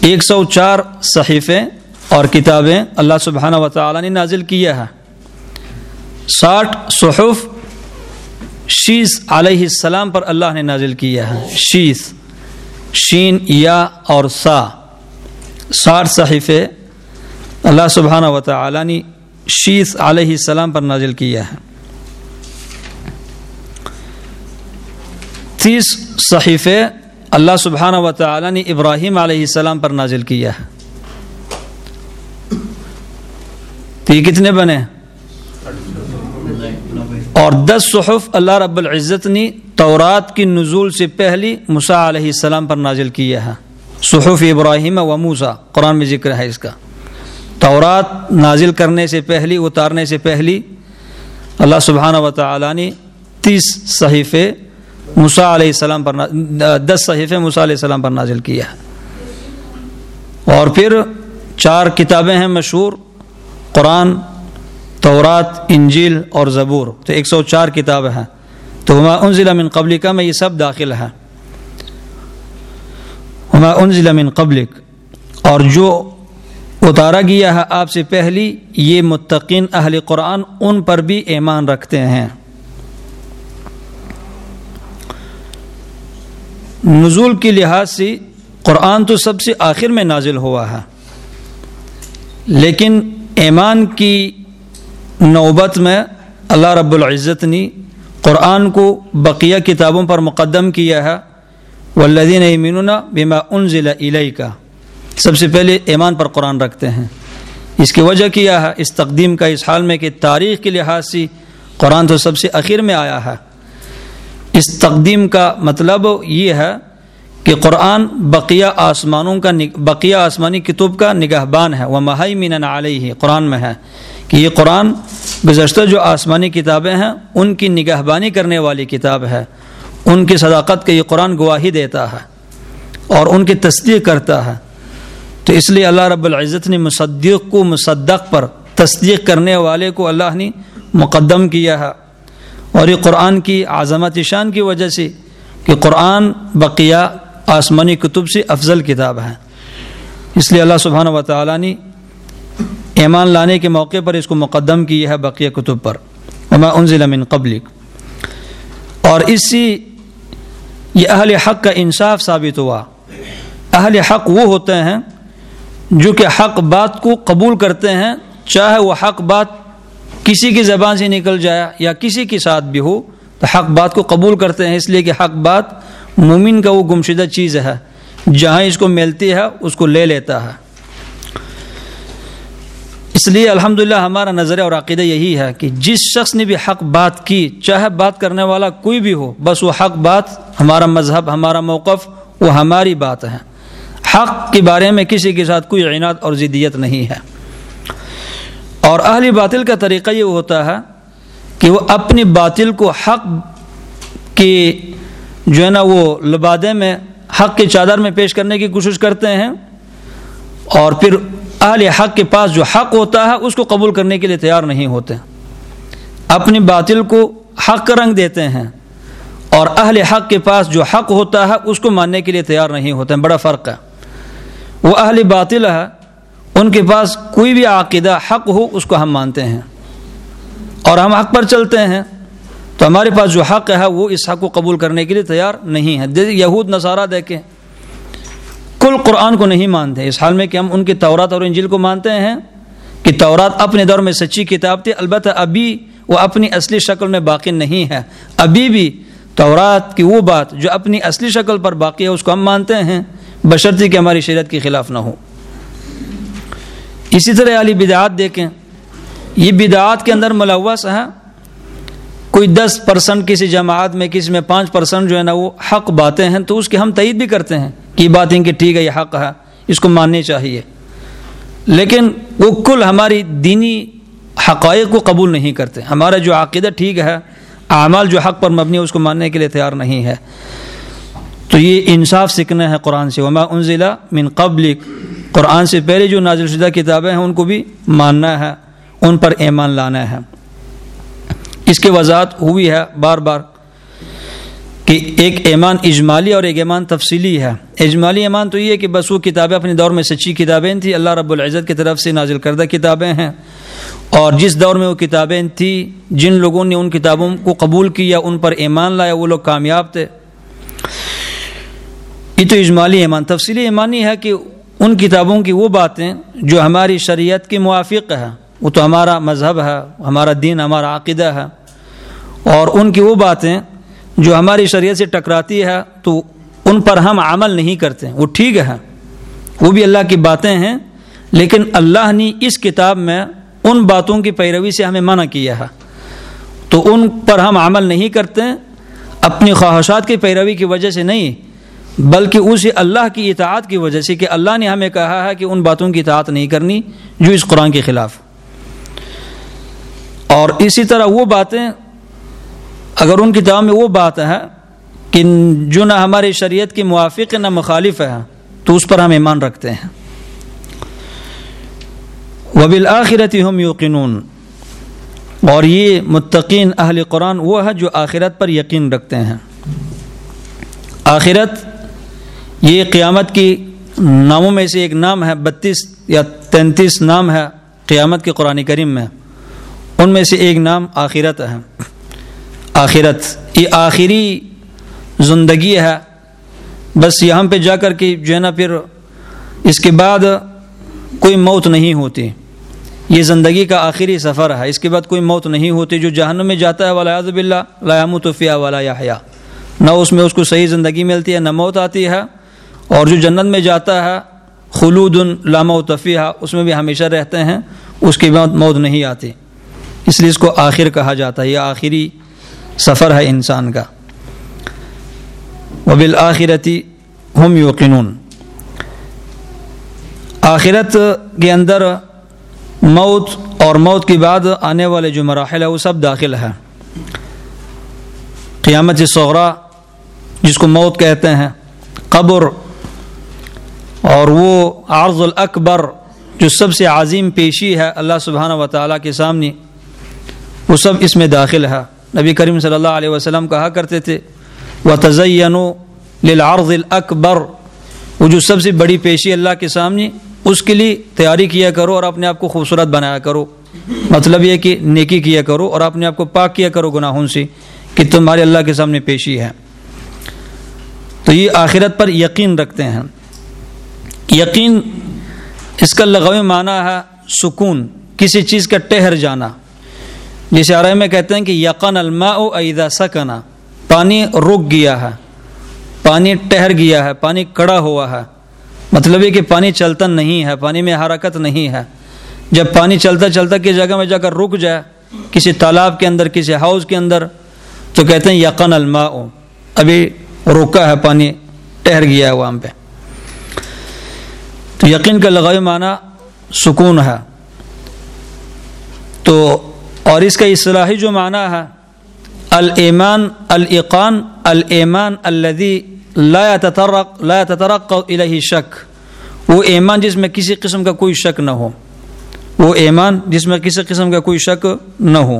ایک سو چار صحیفے اور کتابیں اللہ سبحانہ و تعالی نے نازل کیا ہے۔ ساٹھ صحف شیز علیہ السلام پر اللہ نے نازل کیا ہے شیز شین، یا اور سا۔ ساٹھ صحیفے اللہ سبحانہ و تعالی نے شیس علیہ السلام پر نازل کیا ہے تیس صحیفے اللہ سبحانہ و تعالی نے ابراہیم علیہ السلام پر نازل کیا ہے تو یہ کتنے بنے؟ اور دس صحف اللہ رب العزت نے تورات کی نزول سے پہلی مسا علیہ السلام پر نازل کیا ہے۔ صحف ابراہیم و موسا قرآن میں ذکر ہے اس کا۔ تورات نازل کرنے سے پہلی، اتارنے سے پہلی اللہ سبحانہ و تعالیٰ نے تیس صحیفے مسا علیہ السلام پر دس صحیفے مسا علیہ السلام پر نازل کیا ہے۔ اور پھر چار کتابیں ہیں مشہور، قرآن، تورات، انجیل اور زبور۔ تو ایک سو چار کتاب ہیں۔ تو ہما ان ضلع من قبلک میں یہ سب داخل ہے۔ ہما ان ضلع من قبلک۔ اور جو اتارا گیا ہے آپ سے پہلی، یہ متقین اہل قرآن ان پر بھی ایمان رکھتے ہیں۔ نزول کے لحاظ سے قرآن تو سب سے آخر میں نازل ہوا ہے۔ لیکن ایمان کی نوبت میں اللہ رب العزت نے قرآن کو بقیہ کتابوں پر مقدم کیا ہے۔ والذین یمینون بما انزل الیک کا سب سے پہلے ایمان پر قرآن رکھتے ہیں۔ اس کی وجہ کیا ہے؟ اس تقدیم کا اس حال میں کہ تاریخ کے لحاظ سے قرآن تو سب سے اخیر میں آیا ہے۔ اس تقدیم کا مطلب یہ ہے کہ قرآن بقیہ آسمانوں کا بقیہ آسمانی کتب کا نگہ بان ہے۔ وہ مہائی مین علیہ قرآن میں ہے۔ کہ یہ قرآن گزشتہ جو آسمانی کتابیں ہیں، ان کی نگہ بانی کرنے والی کتاب ہے۔ ان کی صداقت کا یہ قرآن گواہی دیتا ہے اور ان کی تصدیق کرتا ہے۔ تو اس لیے اللہ رب العزت نے مصدق کو مصدق پر تصدیق کرنے والے کو اللہ نے مقدم کیا ہے۔ اور یہ قرآن کی عظمت شان کی وجہ سے کہ قرآن بقیہ آسمانی کتب سے افضل کتاب ہے۔ اس لیے اللہ سبحانہ و تعالیٰ نے ایمان لانے کے موقع پر اس کو مقدم کی ہے بقیہ کتب پر. وما انزل من قبلک. اور اسی یہ اہل حق کا انصاف ثابت ہوا. اہل حق وہ ہوتے ہیں جو کہ حق بات کو قبول کرتے ہیں، چاہے وہ حق بات کسی کی زبان سے نکل جائے یا کسی کے ساتھ بھی ہو، تو حق بات کو قبول کرتے ہیں، اس لیے کہ حق بات مومن کا وہ گمشدہ چیز ہے۔ جہاں اس کو ملتی ہے، اس کو لے لیتا ہے۔ اس لیے الحمدللہ ہمارا نظر اور عقیدہ یہی ہے کہ جس شخص نے بھی حق بات کی، چاہے بات کرنے والا کوئی بھی ہو، بس وہ حق بات، ہمارا مذہب، ہمارا موقف، وہ ہماری بات ہے۔ حق کے بارے میں کسی کے ساتھ کوئی عناد اور ضدیت نہیں ہے۔ اور اہل باطل کا طریقہ یہ ہوتا ہے کہ وہ اپنی باطل کو حق کی جو ہے نا وہ لبادے میں، حق کی چادر میں پیش کرنے کی کوشش کرتے ہیں اور پھر اہل حق کے پاس جو حق ہوتا ہے، اس کو قبول کرنے کے لیے تیار نہیں ہوتے۔ اپنی باطل کو حق کا رنگ دیتے ہیں۔ اور اہل حق کے پاس جو حق ہوتا ہے، اس کو ماننے کے لیے تیار نہیں ہوتے۔ ہیں بڑا فرق ہے۔ وہ اہل باطل ہے، ان کے پاس کوئی بھی عقیدہ حق ہو، اس کو ہم مانتے ہیں۔ اور ہم حق پر چلتے ہیں۔ تو ہمارے پاس جو حق ہے، وہ اس حق کو قبول کرنے کے لیے تیار نہیں ہے۔ یہود، نصارہ دیکھیں۔ کل قرآن کو نہیں مانتے۔ اس حال میں کہ ہم ان کی تورات اور انجل کو مانتے ہیں کہ تورات اپنے دور میں سچی کتاب تھی، البتہ ابھی وہ اپنی اصلی شکل میں باقی نہیں ہے۔ ابھی بھی تورات کی وہ بات جو اپنی اصلی شکل پر باقی ہے، اس کو ہم مانتے ہیں۔ بشرطی کہ ہماری شریعت کے خلاف نہ ہو۔ اسی طرح علی بدعات دیکھیں۔ یہ بدعات کے اندر ملوث ہے کوئی دس پرسنٹ کسی جماعت میں، کسی میں پانچ پرسنٹ جو ہے نا، وہ حق باتیں ہیں، تو اس کی ہم تعید بھی کرتے ہیں۔ کہ باتیں کہ ٹھیک ہے، یہ حق ہے، اس کو ماننی چاہیے۔ لیکن وہ کل ہماری دینی حقائق کو قبول نہیں کرتے۔ ہمارا جو عقیدہ ٹھیک ہے، اعمال جو حق پر مبنی ہے، اس کو ماننے کے لیے تیار نہیں ہے۔ تو یہ انصاف سیکھنا ہے قرآن سے۔ وما انزلہ من قبل قرآن سے پہلے جو نازل شدہ کتابیں ہیں، ان کو بھی ماننا ہے، ان پر ایمان لانا ہے۔ اس کی وضاحت ہوئی ہے بار بار۔ کہ ایک ایمان اجمالی اور ایک ایمان تفصیلی ہے۔ اجمالی ایمان تو یہ ہے کہ بس وہ کتابیں اپنے دور میں سچی کتابیں تھیں، اللہ رب العزت کی طرف سے نازل کردہ کتابیں ہیں۔ اور جس دور میں وہ کتابیں تھیں، جن لوگوں نے ان کتابوں کو قبول کیا، ان پر ایمان لایا، وہ لوگ کامیاب تھے۔ یہ تو اجمالی ایمان، تفصیلی ایمانی ہے کہ ان کتابوں کی وہ باتیں جو ہماری شریعت کے موافق ہے۔ وہ تو ہمارا مذہب ہے، ہمارا دین، ہمارا عقیدہ ہے۔ اور ان کی وہ باتیں جو ہماری شریعت سے ٹکراتی ہے، تو ان پر ہم عمل نہیں کرتے۔ وہ ٹھیک ہے۔ وہ بھی اللہ کی باتیں ہیں، لیکن اللہ نے اس کتاب میں ان باتوں کی پیروی سے ہمیں منع کیا ہے۔ تو ان پر ہم عمل نہیں کرتے، اپنی خواہشات کی پیروی کی وجہ سے نہیں، بلکہ اسے اللہ کی اطاعت کی وجہ سے کہ اللہ نے ہمیں کہا ہے کہ ان باتوں کی اطاعت نہیں کرنی، جو اس قرآن کے خلاف۔ اور اسی طرح وہ باتیں اگر ان کتاب میں وہ بات ہے کہ جو نہ ہماری شریعت کی موافق نہ مخالف ہے تو اس پر ہم ایمان رکھتے ہیں۔ وبل آخرتی ہم یوقنون۔ اور یہ متقین اہل قرآن وہ ہے جو آخرت پر یقین رکھتے ہیں۔ آخرت یہ قیامت کی ناموں میں سے ایک نام ہے، بتیس یا تینتیس نام ہے قیامت کے قرآن کریم میں۔ ان میں سے ایک نام آخرت ہے۔ آخرت، یہ آخری زندگی ہے۔ بس یہاں پہ جا کر کے جو ہے نا پھر اس کے بعد کوئی موت نہیں ہوتی۔ یہ زندگی کا آخری سفر ہے۔ اس کے بعد کوئی موت نہیں ہوتی۔ جو جہنم میں جاتا ہے والا اعظب اللہ لام توفیہ والا یا نہ اس میں اس کو صحیح زندگی ملتی ہے، نہ موت آتی ہے۔ اور جو جنت میں جاتا ہے خلود لامہ و تفیہ اس میں بھی ہمیشہ رہتے ہیں۔ اس کے بعد موت نہیں آتی۔ اس لیے اس کو آخر کہا جاتا ہے۔ یہ آخری سفر ہے انسان کا۔ وبالآخرتی ہم یوقنون۔ آخرت کے اندر موت اور موت کے بعد آنے والے جو مراحل ہے وہ سب داخل ہے قیامت صغرا، جس کو موت کہتے ہیں، قبر۔ اور وہ عرض الاکبر، جو سب سے عظیم پیشی ہے اللہ سبحانہ و تعالیٰ کے سامنے، وہ سب اس میں داخل ہے نبی کریم صلی اللہ علیہ وسلم کہا کرتے تھے وہ تزین للعرض الاکبر وہ جو سب سے بڑی پیشی اللہ کے سامنے، اس کے لیے تیاری کیا کرو اور اپنے آپ کو خوبصورت بنایا کرو۔ مطلب یہ کہ نیکی کیا کرو اور اپنے آپ کو پاک کیا کرو گناہوں سے کہ تمہارے اللہ کے سامنے پیشی ہے۔ تو یہ آخرت پر یقین رکھتے ہیں۔ یقین اس کا لغوی معنی ہے سکون، کسی چیز کا ٹہر جانا۔ جسے عربی میں کہتے ہیں کہ یقن الماء ایدا سکنا، پانی رک گیا ہے، پانی ٹہر گیا ہے، پانی کڑا ہوا ہے۔ مطلب یہ کہ پانی چلتا نہیں ہے، پانی میں حرکت نہیں ہے۔ جب پانی چلتا چلتا کسی جگہ میں جا کر رک جائے، کسی تالاب کے اندر، کسی ہاؤس کے اندر، تو کہتے ہیں یقن الماء۔ ابھی رکا ہے، پانی ٹہر گیا ہے وہاں پہ۔ تو یقین کا لغائی معنی سکون ہے۔ تو اور اس کا اصلاحی جو معنی ہے، الایمان الایقان الایمان الذي لا يتطرق لا يتطرق اليه شک۔ وہ ایمان جس میں کسی قسم کا کوئی شک نہ ہو۔ وہ ایمان جس میں کسی قسم کا کوئی شک نہ ہو۔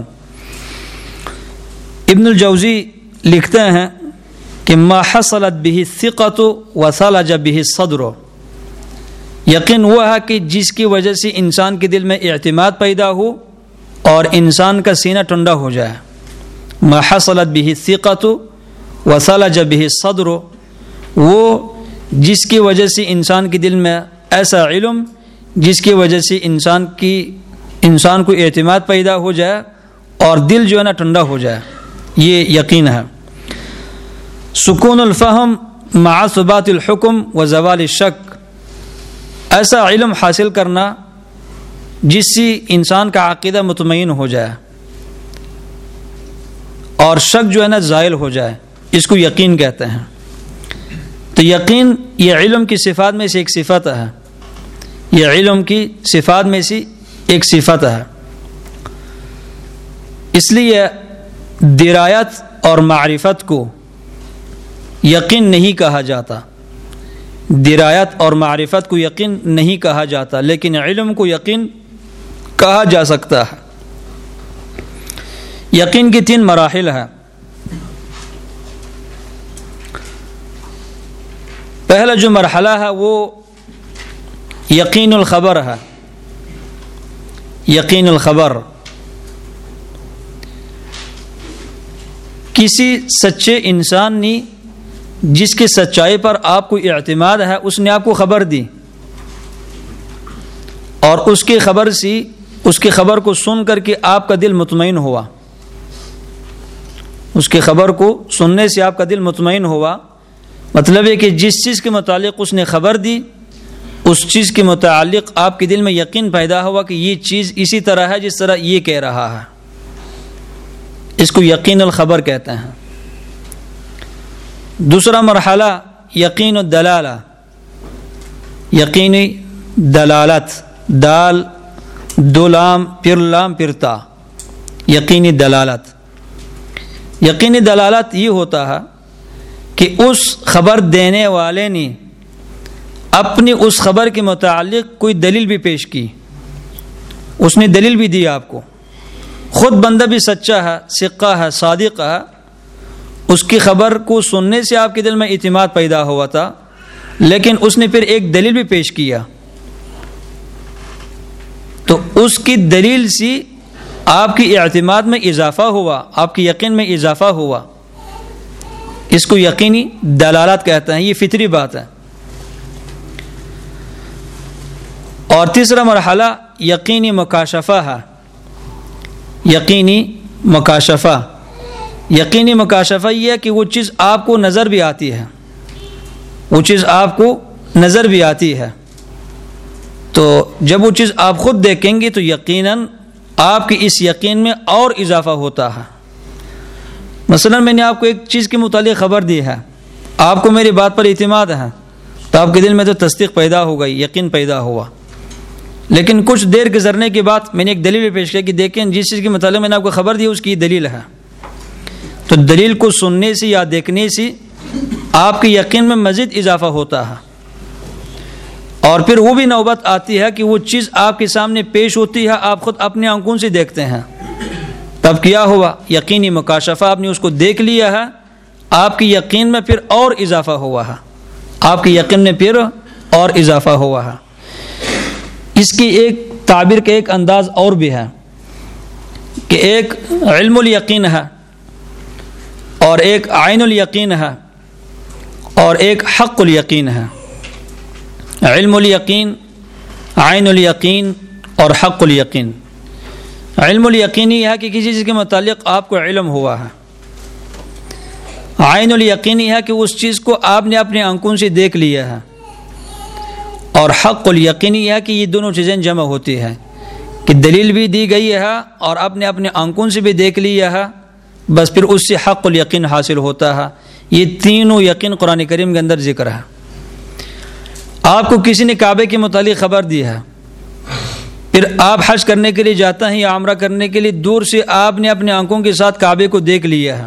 ابن الجوزی لکھتے ہیں کہ ما حصلت به الثقه وثلج به الصدر۔ یقین وہ ہے کہ جس کی وجہ سے انسان کے دل میں اعتماد پیدا ہو اور انسان کا سینہ ٹھنڈا ہو جائے۔ ما حصلت به الثقه وثلج به الصدر۔ وہ جس کی وجہ سے انسان کے دل میں ایسا علم، جس کی وجہ سے انسان کی، انسان کو اعتماد پیدا ہو جائے اور دل جو ہے نا ٹھنڈا ہو جائے۔ یہ یقین ہے۔ سکون الفہم مع ثبات الحکم و زوال شک ایسا علم حاصل کرنا جس سے انسان کا عقیدہ مطمئن ہو جائے اور شک جو ہے نا زائل ہو جائے، اس کو یقین کہتے ہیں۔ تو یقین یہ علم کی صفات میں سے ایک صفت ہے۔ یہ علم کی صفات میں سے ایک صفت ہے۔ اس لیے درایت اور معرفت کو یقین نہیں کہا جاتا۔ درایت اور معرفت کو یقین نہیں کہا جاتا، لیکن علم کو یقین کہا جا سکتا ہے۔ یقین کی تین مراحل ہیں۔ پہلا جو مرحلہ ہے وہ یقین الخبر ہے۔ یقین الخبر۔ کسی سچے انسان نے جس کی سچائی پر آپ کو اعتماد ہے، اس نے آپ کو خبر دی۔ اور اس کی خبر سی اس کی خبر کو سن کر کے آپ کا دل مطمئن ہوا۔ اس کی خبر کو سننے سے آپ کا دل مطمئن ہوا۔ مطلب ہے کہ جس چیز کے متعلق اس نے خبر دی، اس چیز کے متعلق آپ کے دل میں یقین پیدا ہوا کہ یہ چیز اسی طرح ہے جس طرح یہ کہہ رہا ہے۔ اس کو یقین الخبر کہتے ہیں۔ دوسرا مرحلہ، یقین الدلالہ۔ یقینی دلالت، دال دو لام پھر لام پھرتا یقینی دلالت. یقینی دلالت یہ ہوتا ہے کہ اس خبر دینے والے نے اپنی اس خبر کے متعلق کوئی دلیل بھی پیش کی. اس نے دلیل بھی دی آپ کو. خود بندہ بھی سچا ہے سکہ ہے، صادق ہے، اس کی خبر کو سننے سے آپ کے دل میں اعتماد پیدا ہوا تھا، لیکن اس نے پھر ایک دلیل بھی پیش کیا. تو اس کی دلیل سی آپ کی اعتماد میں اضافہ ہوا، آپ کی یقین میں اضافہ ہوا۔ اس کو یقینی دلالات کہتے ہیں، یہ فطری بات ہے۔ اور تیسرا مرحلہ یقینی مکاشفہ ہے۔ یقینی مکاشفہ۔ یقینی مکاشفہ یہ ہے کہ وہ چیز آپ کو نظر بھی آتی ہے۔ وہ چیز آپ کو نظر بھی آتی ہے۔ تو جب وہ چیز آپ خود دیکھیں گے تو یقیناً آپ کی اس یقین میں اور اضافہ ہوتا ہے۔ مثلا میں نے آپ کو ایک چیز کے متعلق خبر دی ہے۔ آپ کو میری بات پر اعتماد ہے۔ تو آپ کے دل میں تو تصدیق پیدا ہو گئی، یقین پیدا ہوا۔ لیکن کچھ دیر گزرنے کے بعد میں نے ایک دلیل بھی پیش کیا کہ دیکھیں، جس چیز کے متعلق میں نے آپ کو خبر دی، اس کی دلیل ہے۔ تو دلیل کو سننے سے یا دیکھنے سے آپ کے یقین میں مزید اضافہ ہوتا ہے۔ اور پھر وہ بھی نوبت آتی ہے کہ وہ چیز آپ کے سامنے پیش ہوتی ہے، آپ خود اپنے آنکھوں سے دیکھتے ہیں۔ تب کیا ہوا؟ یقینی مکاشفہ آپ نے اس کو دیکھ لیا ہے۔ آپ کی یقین میں پھر اور اضافہ ہوا ہے۔ آپ کی یقین میں پھر اور اضافہ ہوا ہے۔ اس کی ایک تعبیر کا ایک انداز اور بھی ہے کہ ایک علم الیقین ہے اور ایک عین الیقین ہے اور ایک حق الیقین ہے۔ علم الیقین، عین الیقین اور حق الیقین۔ علم الیقین یہ ہے کہ کسی چیز کے متعلق آپ کو علم ہوا ہے۔ عین الیقین یہ ہے کہ اس چیز کو آپ نے اپنے آنکھوں سے دیکھ لیا ہے۔ اور حق الیقین یہ ہے کہ یہ دونوں چیزیں جمع ہوتی ہیں۔ کہ دلیل بھی دی گئی ہے اور آپ نے اپنے آنکھوں سے بھی دیکھ لیا ہے، بس پھر اس سے حق الیقین حاصل ہوتا ہے۔ یہ تینوں یقین قرآن کریم کے اندر ذکر ہے۔ آپ کو کسی نے کعبے کے متعلق خبر دی ہے۔ پھر آپ حج کرنے کے لیے جاتا ہیں یا عمرہ کرنے کے لیے، دور سے آپ نے اپنے آنکھوں کے ساتھ کعبے کو دیکھ لیا ہے۔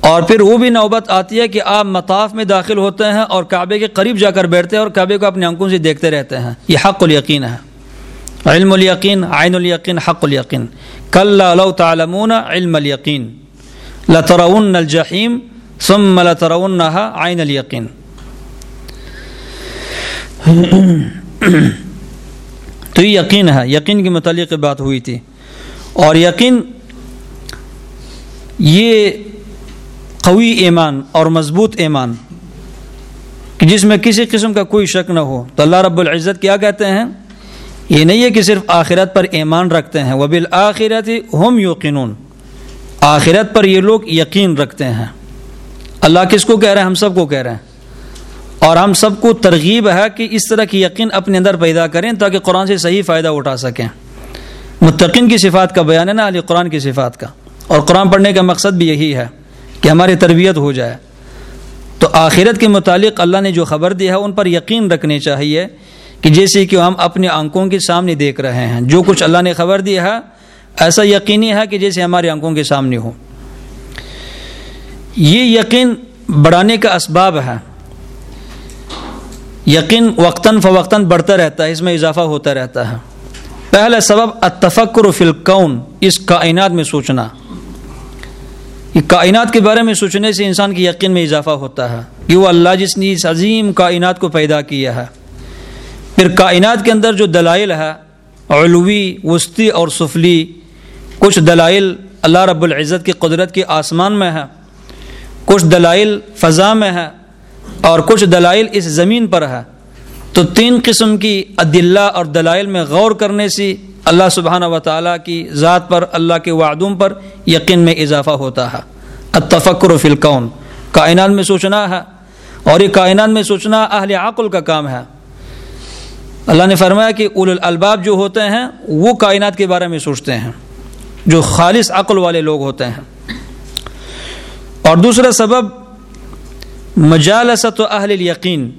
اور پھر وہ بھی نوبت آتی ہے کہ آپ مطاف میں داخل ہوتے ہیں اور کعبے کے قریب جا کر بیٹھتے ہیں اور کعبے کو اپنے آنکھوں سے دیکھتے رہتے ہیں۔ یہ حق الیقین ہے۔ علم الیقین، عین الیقین، حق الیقین۔ کل تعلمون علم الیقین۔ لترون الجحیم ثم لترونها عین الیقین۔ [COUGHS] تو یہ یقین ہے، یقین کے متعلق بات ہوئی تھی۔ اور یقین یہ قوی ایمان اور مضبوط ایمان جس میں کسی قسم کا کوئی شک نہ ہو۔ تو اللہ رب العزت کیا کہتے ہیں؟ یہ نہیں ہے کہ صرف آخرت پر ایمان رکھتے ہیں وہ بالآخرت ہم یقینون آخرت پر یہ لوگ یقین رکھتے ہیں۔ اللہ کس کو کہہ رہے ہیں؟ ہم سب کو کہہ رہے ہیں۔ اور ہم سب کو ترغیب ہے کہ اس طرح کی یقین اپنے اندر پیدا کریں تاکہ قرآن سے صحیح فائدہ اٹھا سکیں۔ متقین کی صفات کا بیان ہے نا علی قرآن کی صفات کا۔ اور قرآن پڑھنے کا مقصد بھی یہی ہے کہ ہماری تربیت ہو جائے۔ تو آخرت کے متعلق اللہ نے جو خبر دی ہے ان پر یقین رکھنے چاہیے کہ جیسے کہ ہم اپنے آنکھوں کے سامنے دیکھ رہے ہیں۔ جو کچھ اللہ نے خبر دی ہے، ایسا یقینی ہے کہ جیسے ہمارے آنکھوں کے سامنے ہو۔ یہ یقین بڑھانے کا اسباب ہے۔ یقین وقتاً فوقتاً بڑھتا رہتا ہے، اس میں اضافہ ہوتا رہتا ہے۔ پہلا سبب اتفکر فی الکون، اس کائنات میں سوچنا۔ یہ کائنات کے بارے میں سوچنے سے انسان کی یقین میں اضافہ ہوتا ہے۔ کہ وہ اللہ، جس نے اس عظیم کائنات کو پیدا کیا ہے۔ پھر کائنات کے اندر جو دلائل ہے، علوی، وسطی اور سفلی، کچھ دلائل اللہ رب العزت کی قدرت کے آسمان میں ہے۔ کچھ دلائل فضا میں ہے۔ اور کچھ دلائل اس زمین پر ہے۔ تو تین قسم کی عدلہ اور دلائل میں غور کرنے سے اللہ سبحانہ و تعالیٰ کی ذات پر، اللہ کے وعدوں پر یقین میں اضافہ ہوتا ہے۔ اتفکر فی الکون، کائنات میں سوچنا ہے۔ اور یہ کائنات میں سوچنا اہل عقل کا کام ہے۔ اللہ نے فرمایا کہ اول الباب جو ہوتے ہیں، وہ کائنات کے بارے میں سوچتے ہیں۔ جو خالص عقل والے لوگ ہوتے ہیں۔ اور دوسرا سبب مجالست و اہل یقین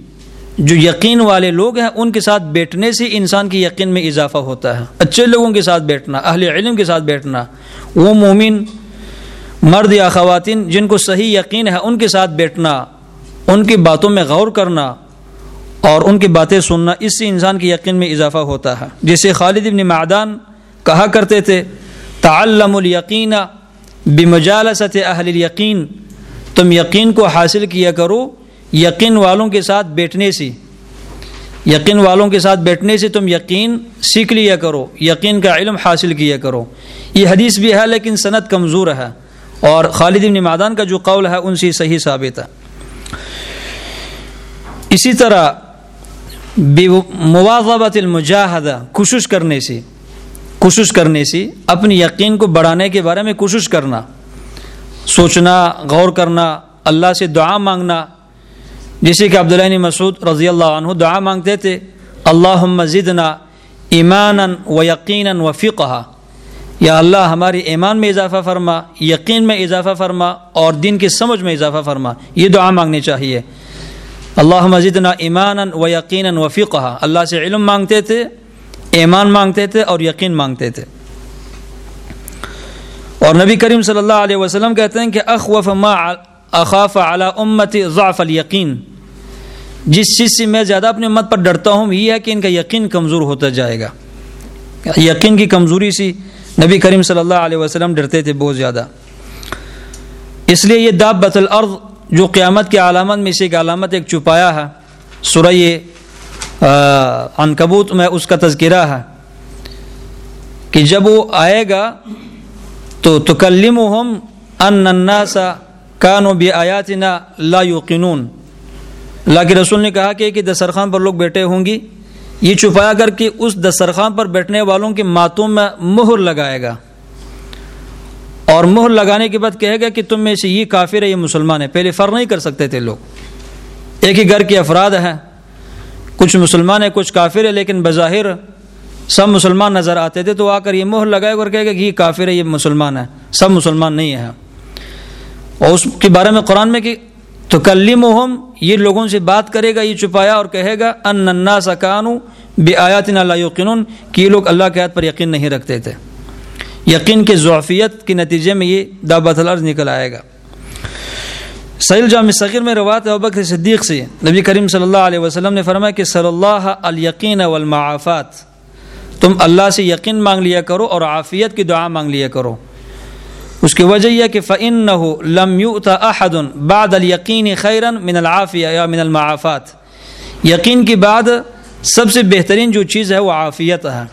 جو یقین والے لوگ ہیں، ان کے ساتھ بیٹھنے سے انسان کی یقین میں اضافہ ہوتا ہے۔ اچھے لوگوں کے ساتھ بیٹھنا، اہل علم کے ساتھ بیٹھنا، وہ مومن، مرد یا خواتین، جن کو صحیح یقین ہے، ان کے ساتھ بیٹھنا، ان کی باتوں میں غور کرنا اور ان کی باتیں سننا، اس سے انسان کی یقین میں اضافہ ہوتا ہے۔ جیسے خالد ابن معدان کہا کرتے تھے، تعلم الیقین بمجالست اہل یقین تم یقین کو حاصل کیا کرو، یقین والوں کے ساتھ بیٹھنے سے۔ یقین والوں کے ساتھ بیٹھنے سے تم یقین سیکھ لیا کرو، یقین کا علم حاصل کیا کرو۔ یہ حدیث بھی ہے لیکن صنعت کمزور ہے۔ اور خالد ابن مادان کا جو قول ہے، ان سے صحیح ثابت ہے۔ اسی طرح مواضبت المجاہدہ، کوشش کرنے سے۔ کوشش کرنے سے، اپنی یقین کو بڑھانے کے بارے میں کوشش کرنا۔ سوچنا، غور کرنا، اللہ سے دعا مانگنا۔ جیسے کہ عبداللہ مسعود رضی اللہ عنہ دعا مانگتے تھے اللہ مزدنا ایمان و یقینا و فقہ یا اللہ، ہماری ایمان میں اضافہ فرما، یقین میں اضافہ فرما اور دین کی سمجھ میں اضافہ فرما۔ یہ دعا مانگنی چاہیے۔ اللہ مزدنا ایمان و یقینا و فقہ اللہ سے علم مانگتے تھے، ایمان مانگتے تھے اور یقین مانگتے تھے۔ اور نبی کریم صلی اللہ علیہ وسلم کہتے ہیں کہ اخوف ما اخاف علی امت ضعف الیقین۔ جس چیز سے میں زیادہ اپنے مت پر ڈرتا ہوں، یہ ہے کہ ان کا یقین کمزور ہوتا جائے گا۔ یقین کی کمزوری سی نبی کریم صلی اللہ علیہ وسلم ڈرتے تھے بہت زیادہ۔ اس لیے یہ داب بت الارض جو قیامت کی علامت میں سے ایک علامت ایک چھپایا ہے، سورہ عنکبوت میں اس کا تذکرہ ہے کہ جب وہ آئے گا تو تکلمہم ان الناسا کان و بے آیات نا لا یوقنون۔ اللہ کے رسول نے کہا کہ دسترخوان پر لوگ بیٹھے ہوں گی، یہ چھپایا کر کے اس دسترخوان پر بیٹھنے والوں کے ماتوں میں مہر لگائے گا۔ اور مہر لگانے کے بعد کہے گا کہ تم میں سے یہ کافر ہے، یہ مسلمان ہے۔ پہلے فر نہیں کر سکتے تھے لوگ۔ ایک ہی گھر کے افراد ہیں۔ کچھ مسلمان ہیں، کچھ کافر ہے لیکن بظاہر سب مسلمان نظر آتے تھے تو آ کر یہ مہر لگائے اور کہے گا کہ یہ کافر ہے، یہ مسلمان ہے۔ سب مسلمان نہیں ہیں اور اس کے بارے میں قرآن میں کہ تو کلیم یہ لوگوں سے بات کرے گا، یہ چھپایا اور کہے گا، ان ننا سکانو بے آیات اللہ یقین کہ یہ لوگ اللہ کے ہاتھ پر یقین نہیں رکھتے تھے۔ یقین کے ضعفیت کے نتیجے میں یہ دعوت العرض نکل آئے گا۔ سیل جامع صغیر میں روات ابکر صدیق سے نبی کریم صلی اللہ علیہ وسلم نے فرمایا کہ صلی اللہ الیقین والمعافات۔ تم اللہ سے یقین مانگ لیا کرو اور عافیت کی دعا مانگ لیا کرو۔ اس کی وجہ یہ کہ فعن نہ ہو لم احد بعد الیقین خیرن من العافیہ یا من المعافات۔ یقین کی بعد سب سے بہترین جو چیز ہے وہ عافیت ہے۔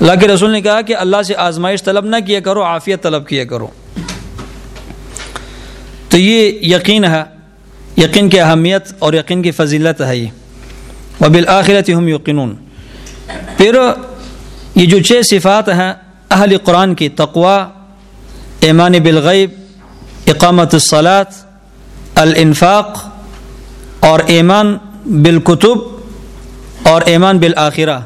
اللہ کے رسول نے کہا کہ اللہ سے آزمائش طلب نہ کیا کرو، عافیت طلب کیا کرو۔ تو یہ یقین ہے، یقین کی اہمیت اور یقین کی فضیلت ہے یہ۔ و بالآخرت ہم یقینون پھر یہ جو چھ صفات ہیں اہل قرآن کی تقوا ایمان بالغیب، اقامت الصلاۃ الانفاق اور ایمان بالکتب اور ایمان بالآخرہ۔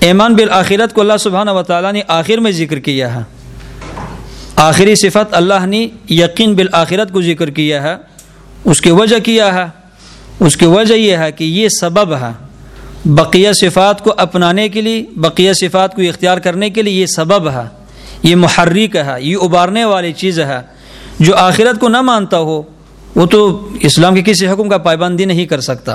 ایمان بالآخرت کو اللہ سبحانہ و تعالیٰ نے آخر میں ذکر کیا ہے۔ آخری صفت اللہ نے یقین بالآخرت کو ذکر کیا ہے۔ اس کی وجہ کیا ہے؟ اس کی وجہ یہ ہے کہ یہ سبب ہے۔ بقیہ صفات کو اپنانے کے لیے، بقیہ صفات کو اختیار کرنے کے لیے یہ سبب ہے، یہ محرک ہے، یہ ابارنے والی چیز ہے۔ جو آخرت کو نہ مانتا ہو، وہ تو اسلام کے کسی حکم کا پابندی نہیں کر سکتا۔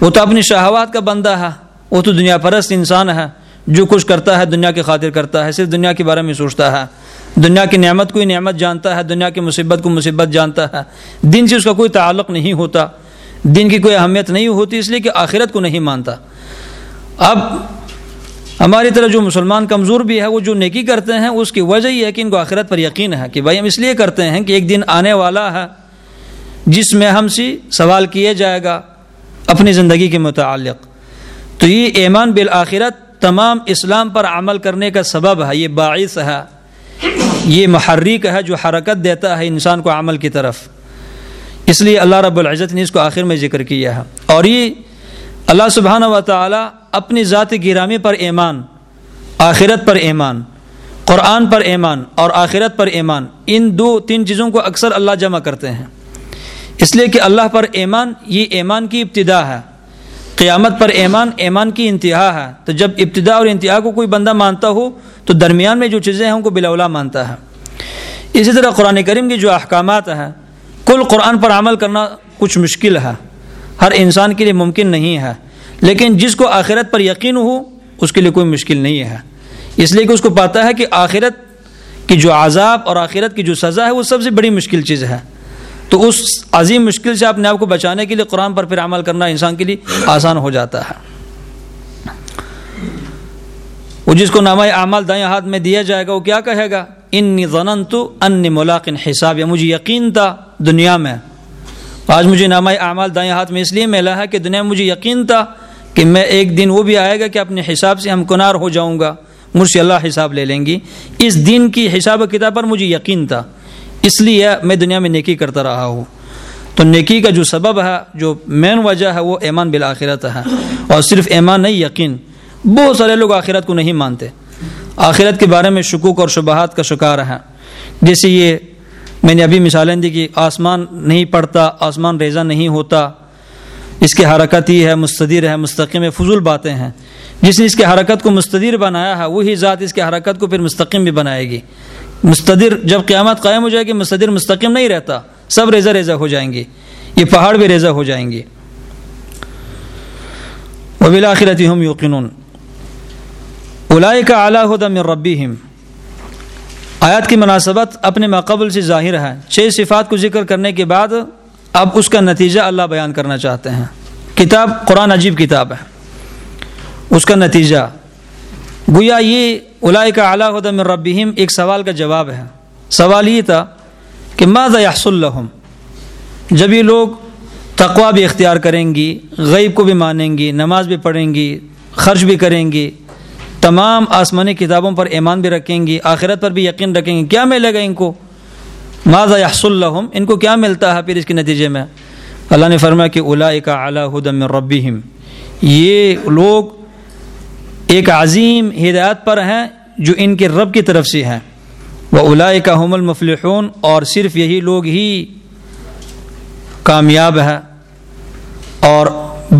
وہ تو اپنی شہوات کا بندہ ہے، وہ تو دنیا پرست انسان ہے۔ جو کچھ کرتا ہے، دنیا کی خاطر کرتا ہے، صرف دنیا کے بارے میں سوچتا ہے۔ دنیا کی نعمت کو ہی نعمت جانتا ہے، دنیا کی مصیبت کو مصیبت جانتا ہے۔ دن سے اس کا کوئی تعلق نہیں ہوتا۔ دن کی کوئی اہمیت نہیں ہوتی، اس لیے کہ آخرت کو نہیں مانتا۔ اب ہماری طرح جو مسلمان کمزور بھی ہے، وہ جو نیکی کرتے ہیں، اس کی وجہ یہ ہے کہ ان کو آخرت پر یقین ہے کہ بھائی ہم اس لیے کرتے ہیں کہ ایک دن آنے والا ہے، جس میں ہم سے سوال کیا جائے گا اپنی زندگی کے متعلق۔ تو یہ ایمان بالآخرت تمام اسلام پر عمل کرنے کا سبب ہے، یہ باعث ہے، یہ محرک ہے جو حرکت دیتا ہے انسان کو عمل کی طرف۔ اس لیے اللہ رب العزت نے اس کو آخر میں ذکر کیا ہے۔ اور یہ اللہ سبحانہ و تعالیٰ اپنی ذات گرامی پر ایمان، آخرت پر ایمان، قرآن پر ایمان اور آخرت پر ایمان، ان دو، تین چیزوں کو اکثر اللہ جمع کرتے ہیں۔ اس لیے کہ اللہ پر ایمان، یہ ایمان کی ابتدا ہے۔ قیامت پر ایمان ایمان کی انتہا ہے۔ تو جب ابتدا اور انتہا کو کوئی بندہ مانتا ہو، تو درمیان میں جو چیزیں ہیں، ان کو بلاولا مانتا ہے۔ اسی طرح قرآن کریم کی جو احکامات ہیں کل قرآن پر عمل کرنا کچھ مشکل ہے۔ ہر انسان کے لیے ممکن نہیں ہے۔ لیکن جس کو آخرت پر یقین ہو، اس کے لیے کوئی مشکل نہیں ہے۔ اس لیے کہ اس کو پاتا ہے کہ آخرت کی جو عذاب اور آخرت کی جو سزا ہے، وہ سب سے بڑی مشکل چیز ہے۔ تو اس عظیم مشکل سے اپنے آپ کو بچانے کے لیے قرآن پر پھر عمل کرنا انسان کے لیے آسان ہو جاتا ہے۔ وہ جس کو نامہ اعمال دائیں ہاتھ میں دیا جائے گا، وہ کیا کہے گا؟ ان ضنن تو ان ملاقن حساب یا مجھے یقین تھا دنیا میں۔ آج مجھے نامہ اعمال دائیں ہاتھ میں اس لیے ملا ہے کہ دنیا میں مجھے یقین تھا کہ میں ایک دن وہ بھی آئے گا کہ اپنے حساب سے ہم کنار ہو جاؤں گا۔ مجھ سے اللہ حساب لے لیں گی۔ اس دن کی حساب و کتاب پر مجھے یقین تھا۔ اس لیے میں دنیا میں نیکی کرتا رہا ہوں۔ تو نیکی کا جو سبب ہے، جو مین وجہ ہے، وہ ایمان بالآخرت ہے۔ اور صرف ایمان نہیں، یقین۔ بہت سارے لوگ آخرت کو نہیں مانتے۔ آخرت کے بارے میں شکوک اور شبہات کا شکار ہیں۔ جیسے یہ میں نے ابھی مثالیں دی کہ آسمان نہیں پڑتا، آسمان ریزہ نہیں ہوتا۔ اس کی حرکت ہی ہے مستدر ہے مستقم فضول باتیں ہیں۔ جس نے اس کی حرکت کو مستدر بنایا ہے، وہی ذات اس کی حرکت کو پھر مستقم بھی بنائے گی۔ مستدر جب قیامت قائم ہو جائے گی مستدر مستقم نہیں رہتا۔ سب ریزہ ریزہ ہو جائیں گے یہ پہاڑ بھی ریزہ ہو جائیں گے وبلاخرتی ہم یوقن الائے کا اعلیٰ ہدم ربی آیات کی مناسبت اپنے ماقبل سے ظاہر ہے۔ چھ صفات کو ذکر کرنے کے بعد اب اس کا نتیجہ اللہ بیان کرنا چاہتے ہیں۔ کتاب قرآن عجیب کتاب ہے۔ اس کا نتیجہ۔ گویا یہ الائے کا اعلیٰ ہدم ربیم ایک سوال کا جواب ہے۔ سوال یہ تھا کہ ماذا یحس الحم جب یہ لوگ تقوا بھی اختیار کریں گی، غیب کو بھی مانیں گی، نماز بھی پڑھیں گی، خرچ بھی کریں گی تمام آسمانی کتابوں پر ایمان بھی رکھیں گی، آخرت پر بھی یقین رکھیں گے کیا ملے گا ان کو؟ ماضا یحس الحم ان کو کیا ملتا ہے پھر اس کے نتیجے میں؟ اللہ نے فرمایا کہ الا کا اعلیٰ ہدم ربیم یہ لوگ ایک عظیم ہدایت پر ہیں جو ان کے رب کی طرف سے ہیں۔ وہ الا کا حم المفلحون۔ اور صرف یہی لوگ ہی کامیاب ہے اور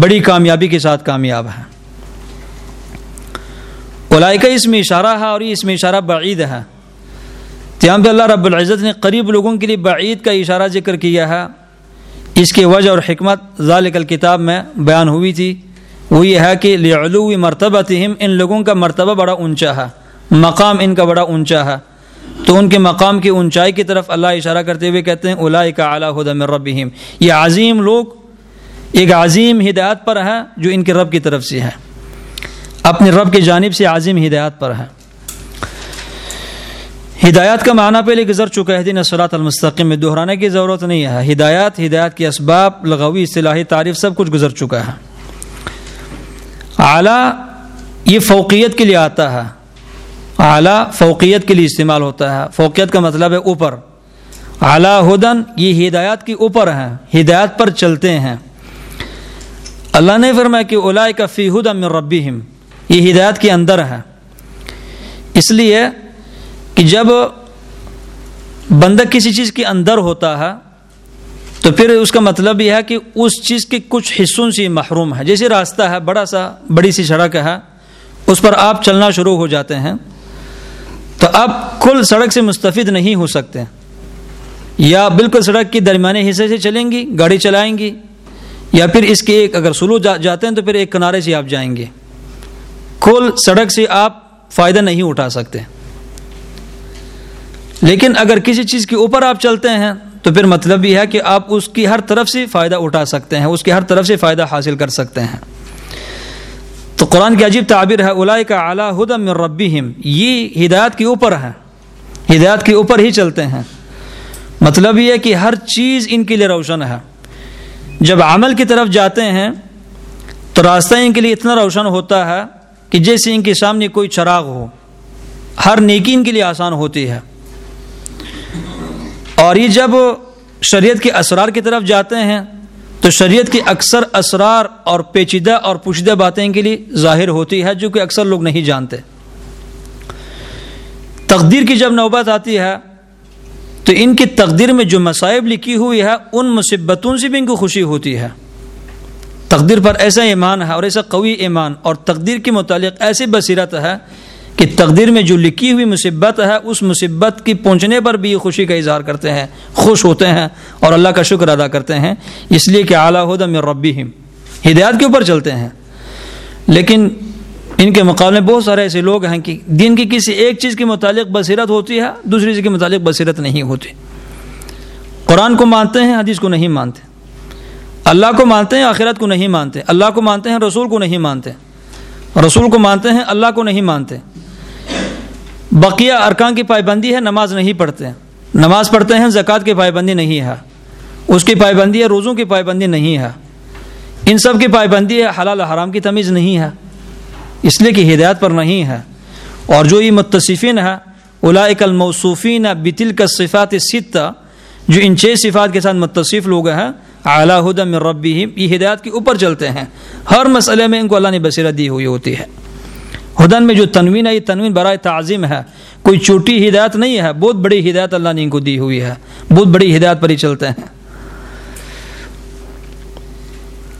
بڑی کامیابی کے ساتھ کامیاب ہے کا اس میں اشارہ ہے اور یہ اس میں اشارہ بعید ہے۔ یہاں پہ اللہ رب العزت نے قریب لوگوں کے لیے بعید کا اشارہ ذکر کیا ہے۔ اس کے وجہ اور حکمت ذالک الکتاب میں بیان ہوئی تھی۔ وہ یہ ہے کہ لعلو مرتبہ تہم ان لوگوں کا مرتبہ بڑا اونچا ہے۔ مقام ان کا بڑا اونچا ہے۔ تو ان کے مقام کی اونچائی کی طرف اللہ اشارہ کرتے ہوئے کہتے ہیں الاء کا اعلیٰ ہدم ربہم یہ عظیم لوگ، ایک عظیم ہدایت پر ہے جو ان کے رب کی طرف سے ہے اپنے رب کی جانب سے عظیم ہدایات پر ہے۔ ہدایات کا معنی پہلے گزر چکا ہے دن اثرات المستقم میں دہرانے کی ضرورت نہیں ہے۔ ہدایات ہدایات کے اسباب، لغوی اصطلاحی تعریف سب کچھ گزر چکا ہے۔ اعلیٰ یہ فوقیت کے لیے آتا ہے۔ اعلیٰ فوقیت کے لیے استعمال ہوتا ہے۔ فوقیت کا مطلب ہے اوپر۔ اعلیٰ ہدن یہ ہدایات کے اوپر ہیں۔ ہدایات پر چلتے ہیں۔ اللہ نے فرمایا کہ اولا کا فی ہدم ربی یہ ہدایت کے اندر ہے۔ اس لیے کہ جب بندہ کسی چیز کے اندر ہوتا ہے، تو پھر اس کا مطلب یہ ہے کہ اس چیز کے کچھ حصوں سے محروم ہے۔ جیسے راستہ ہے، بڑا سا، بڑی سی سڑک ہے، اس پر آپ چلنا شروع ہو جاتے ہیں، تو آپ کل سڑک سے مستفید نہیں ہو سکتے۔ یا بالکل سڑک کے درمیانے حصے سے چلیں گی، گاڑی چلائیں گی، یا پھر اس کے ایک اگر سلو جاتے ہیں، تو پھر ایک کنارے سے آپ جائیں گے۔ کھول سڑک سے آپ فائدہ نہیں اٹھا سکتے۔ لیکن اگر کسی چیز کے اوپر آپ چلتے ہیں، تو پھر مطلب یہ ہے کہ آپ اس کی ہر طرف سے فائدہ اٹھا سکتے ہیں، اس کی ہر طرف سے فائدہ حاصل کر سکتے ہیں۔ تو قرآن کی عجیب تعبیر ہے الائی کا اعلیٰ ہدم ربی یہ ہدایت کے اوپر ہے ہدایت کے اوپر ہی چلتے ہیں۔ مطلب یہ ہے کہ ہر چیز ان کے لیے روشن ہے۔ جب عمل کی طرف جاتے ہیں، تو راستہ ان کے لیے اتنا روشن ہوتا ہے کہ جیسے ان کے سامنے کوئی چراغ ہو، ہر نیکی ان کے لیے آسان ہوتی ہے۔ اور یہ جب شریعت کے اسرار کی طرف جاتے ہیں، تو شریعت کی اکثر اسرار اور پیچیدہ اور پوشیدہ باتیں ان کے لیے ظاہر ہوتی ہے، جو کہ اکثر لوگ نہیں جانتے۔ تقدیر کی جب نوبت آتی ہے، تو ان کی تقدیر میں جو مصائب لکھی ہوئی ہے، ان مصیبتوں سے بھی ان کو خوشی ہوتی ہے۔ تقدیر پر ایسا ایمان ہے اور ایسا قوی ایمان اور تقدیر کے متعلق ایسی بصیرت ہے کہ تقدیر میں جو لکھی ہوئی مصیبت ہے، اس مصیبت کی پہنچنے پر بھی خوشی کا اظہار کرتے ہیں، خوش ہوتے ہیں اور اللہ کا شکر ادا کرتے ہیں۔ اس لیے کہ اعلیٰ ہدم ربی ہدایات کے اوپر چلتے ہیں۔ لیکن ان کے مقابلے بہت سارے ایسے لوگ ہیں کہ دین کی کسی ایک چیز کے متعلق بصیرت ہوتی ہے، دوسری چیز کے متعلق بصیرت نہیں ہوتی۔ قرآن کو مانتے ہیں، حدیث کو نہیں مانتے۔ اللہ کو مانتے ہیں، آخرت کو نہیں مانتے۔ اللہ کو مانتے ہیں، رسول کو نہیں مانتے۔ رسول کو مانتے ہیں، اللہ کو نہیں مانتے۔ بقیہ ارکان کی پائبندی ہے، نماز نہیں پڑھتے۔ نماز پڑھتے ہیں، زکوٰۃ کی پائبندی نہیں ہے۔ اس کی پائبندی ہے، روزوں کی پائبندی نہیں ہے۔ ان سب کی پائبندی ہے، حلال حرام کی تمیز نہیں ہے۔ اس لیے کہ ہدایت پر نہیں ہے۔ اور جو یہ متصفین ہے اولائک الموصوفین بتل کا صفات ستہ جو ان چھ صفات کے ساتھ متصف لوگ ہیں اعلیٰ ہدم ربی یہ ہدایت کے اوپر چلتے ہیں۔ ہر مسئلے میں ان کو اللہ نے بصیرت دی ہوئی ہوتی ہے۔ ہدن میں جو تنوین ہے، یہ تنوین برائے تعظیم ہے۔ کوئی چھوٹی ہدایت نہیں ہے، بہت بڑی ہدایت اللہ نے ان کو دی ہوئی ہے۔ بہت بڑی ہدایت پر ہی چلتے ہیں۔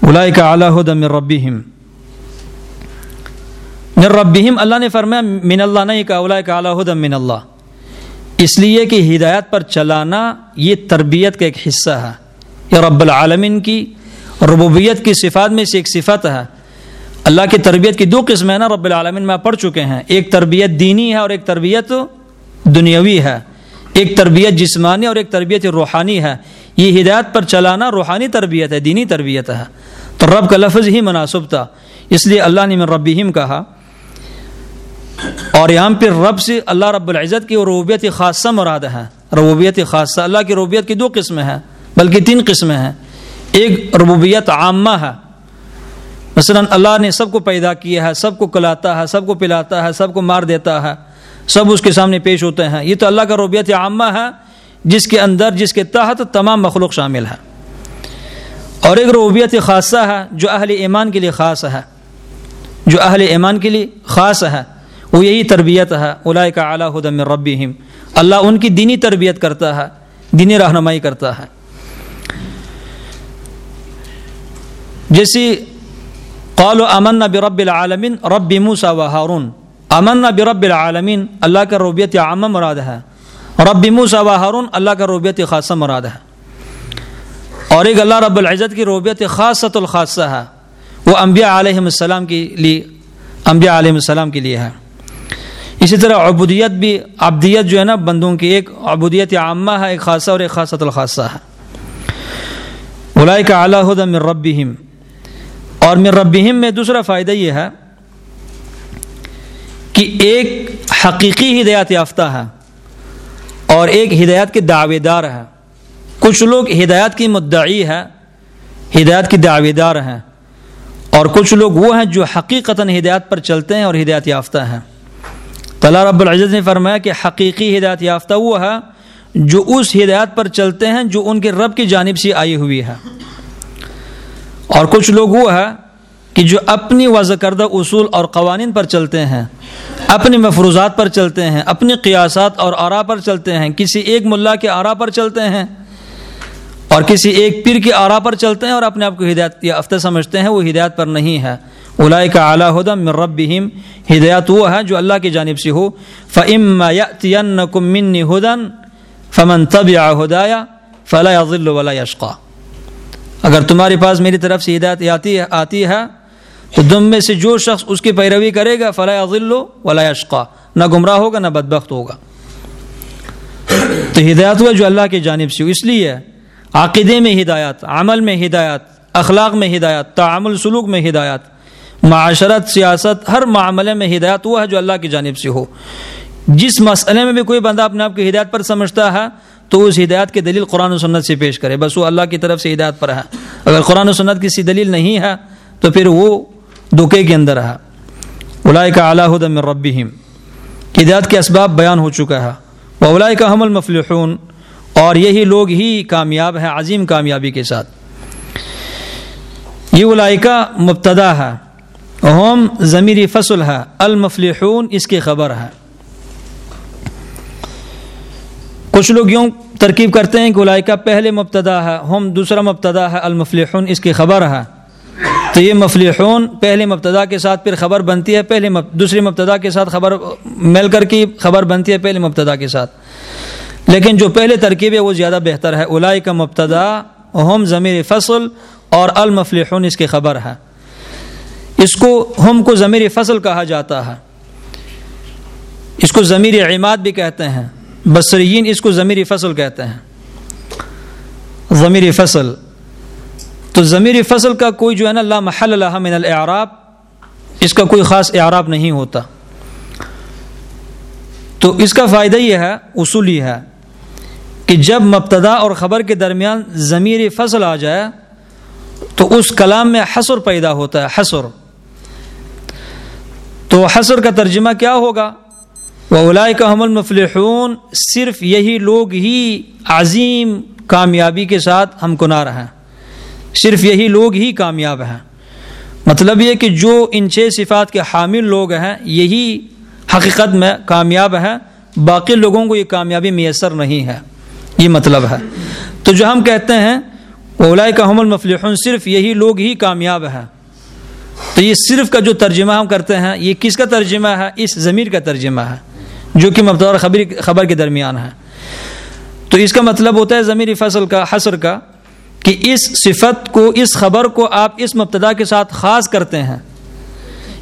الائی کا اعلیٰ ربیم اللہ نے فرمایا، من اللہ نہیں کا الائی کا اعلیٰ ہدم من اللہ۔ اس لیے کہ ہدایت پر چلانا یہ تربیت کا ایک حصہ ہے۔ یہ رب العالمین کی ربوبیت کی صفات میں سے ایک صفت ہے۔ اللہ کی تربیت کی دو قسم ہیں نا رب العالمین، میں پڑھ چکے ہیں۔ ایک تربیت دینی ہے اور ایک تربیت دنیاوی ہے۔ ایک تربیت جسمانی اور ایک تربیت روحانی ہے۔ یہ ہدایت پر چلانا روحانی تربیت ہے، دینی تربیت ہے۔ تو رب کا لفظ ہی مناسب تھا۔ اس لیے اللہ نے من ربیم کہا۔ اور یہاں پہ رب سے اللہ رب العزت کی ربوبیت خاصہ مراد ہے۔ ربوبیت خاصہ، اللہ کی ربوبیت کی دو قسمیں ہیں۔ بلکہ تین قسمیں ہیں۔ ایک ربوبیت عامہ ہے۔ مثلا اللہ نے سب کو پیدا کیا ہے، سب کو کلاتا ہے، سب کو پلاتا ہے، سب کو مار دیتا ہے۔ سب اس کے سامنے پیش ہوتے ہیں۔ یہ تو اللہ کا ربیت عامہ ہے، جس کے اندر، جس کے تحت تمام مخلوق شامل ہے اور ایک ربوبیت خاصہ ہے جو اہل ایمان کے لیے خاص ہے۔ جو اہل ایمان کے لیے خاص ہے۔ وہ یہی تربیت ہے۔ الاء کا اعلیٰ ہدم ربی اللہ ان کی دینی تربیت کرتا ہے، دینی رہنمائی کرتا ہے۔ جیسی قول و امن برب العالمین، رب موسا و ہارون۔ امن برب العالمین، اللہ کا روبیت عامہ مراد ہے۔ رب موسا و ہارون، اللہ کا روبیت خاصہ مراد ہے۔ اور ایک اللہ رب العزت کی روبیت خاصۃ الخاصہ ہے۔ وہ انبیاء علیہ السلام کے لیے، انبیاء علیہ السلام کے لیے ہے۔ اسی طرح عبودیت بھی ابدیت جو ہے نا، بندوں کی ایک عبودیت عامہ ہے، ایک خاصہ اور ایک خاصۃ الخاصہ ہے۔ کا اعلیٰ ہدم ربیم اور من ربہم میں دوسرا فائدہ یہ ہے کہ ایک حقیقی ہدایت یافتہ ہے اور ایک ہدایت کے دعوے دار ہے۔ کچھ لوگ ہدایت کی مدعی ہے، ہدایت کی دعوے دار ہیں۔ اور کچھ لوگ وہ ہیں جو حقیقتا ہدایت پر چلتے ہیں اور ہدایت یافتہ ہیں۔ طلع رب العزت نے فرمایا کہ حقیقی ہدایت یافتہ وہ ہے جو اس ہدایت پر چلتے ہیں جو ان کے رب کی جانب سے آئی ہوئی ہے۔ اور کچھ لوگ وہ ہے کہ جو اپنی وضع کردہ اصول اور قوانین پر چلتے ہیں، اپنی مفروضات پر چلتے ہیں، اپنی قیاسات اور آرا پر چلتے ہیں، کسی ایک ملا کے آرا پر چلتے ہیں اور کسی ایک پیر کی آرا پر چلتے ہیں اور اپنے آپ کو ہدایت یا افتہ سمجھتے ہیں، وہ ہدایت پر نہیں ہے۔ الائی کا اعلیٰ ہدم رب ہدایت وہ ہے جو اللہ کی جانب سے ہو۔ فعم من ہدن فمن طب یا ہدایا فلاح ولا یشقا اگر تمہارے پاس میری طرف سے ہدایت آتی ہے آتی ہے، تو دم میں سے جو شخص اس کی پیروی کرے گا فلاح عظل ولا اشقا نہ گمراہ ہوگا، نہ بدبخت ہوگا۔ تو ہدایت ہوا جو اللہ کی جانب سے ہو۔ اس لیے عقیدے میں ہدایت، عمل میں ہدایت، اخلاق میں ہدایت، تعامل سلوک میں ہدایت، معاشرت، سیاست، ہر معاملے میں ہدایت ہوا ہے جو اللہ کی جانب سے ہو۔ جس مسئلے میں بھی کوئی بندہ اپنے آپ کی ہدایت پر سمجھتا ہے تو اس ہدایت کی دلیل قرآن و سنت سے پیش کرے۔ بس وہ اللہ کی طرف سے ہدایت پر ہے۔ اگر قرآن و سنت کسی دلیل نہیں ہے، تو پھر وہ دھوکے کے اندر ہے۔ الائی کا اعلیٰ ہدم ربیم ہدایت کے اسباب بیان ہو چکا ہے۔ وہ اولائی کا حمل مفلحون اور یہی لوگ ہی کامیاب ہیں، عظیم کامیابی کے ساتھ۔ یہ اولائی مبتدا ہے۔ ہوم ضمیری فصل ہے۔ المفلحون اس کی خبر ہے۔ کچھ لوگ یوں ترکیب کرتے ہیں کہ اولائی کا پہلے مبتدا ہے ہوم دوسرا مبتدا ہے، المفلحون، اس کی خبر ہے۔ تو یہ مفلحون پہلے مبتدا کے ساتھ پھر خبر بنتی ہے، پہلے دوسری مبتدا کے ساتھ خبر، مل کر کی خبر بنتی ہے پہلے مبتدا کے ساتھ۔ لیکن جو پہلے ترکیب ہے وہ زیادہ بہتر ہے۔ الائی کا مبتدا، ہم ضمیر فصل اور المفلحون اس کی خبر ہے۔ اس کو ہم کو ضمیر فصل کہا جاتا ہے۔ اس کو ضمیر عماد بھی کہتے ہیں۔ بصرین اس کو ضمیر فصل کہتے ہیں۔ ضمیر فصل۔ تو ضمیر فصل کا کوئی جو ہے نا لا محل اللہ من الاعراب، اس کا کوئی خاص اعراب نہیں ہوتا۔ تو اس کا فائدہ یہ ہے، اصول یہ ہے کہ جب مبتدا اور خبر کے درمیان ضمیر فصل آ جائے، تو اس کلام میں حسر پیدا ہوتا ہے حسر تو حسر کا ترجمہ کیا ہوگا؟ وہ کا حمل مفلحون صرف یہی لوگ ہی عظیم کامیابی کے ساتھ ہم کنار ہیں۔ صرف یہی لوگ ہی کامیاب ہیں۔ مطلب یہ کہ جو ان چھ صفات کے حامل لوگ ہیں، یہی حقیقت میں کامیاب ہیں۔ باقی لوگوں کو یہ کامیابی میسر نہیں ہے۔ یہ مطلب ہے۔ تو جو ہم کہتے ہیں اولا کا حمل مفلحون صرف یہی لوگ ہی کامیاب ہیں۔ تو یہ صرف کا جو ترجمہ ہم کرتے ہیں، یہ کس کا ترجمہ ہے؟ اس ضمیر کا ترجمہ ہے۔ جو کہ مبتور خبر خبر کے درمیان ہے۔ تو اس کا مطلب ہوتا ہے ضمیر فصل کا حسر کا، کہ اس صفت کو، اس خبر کو آپ اس مبتدا کے ساتھ خاص کرتے ہیں۔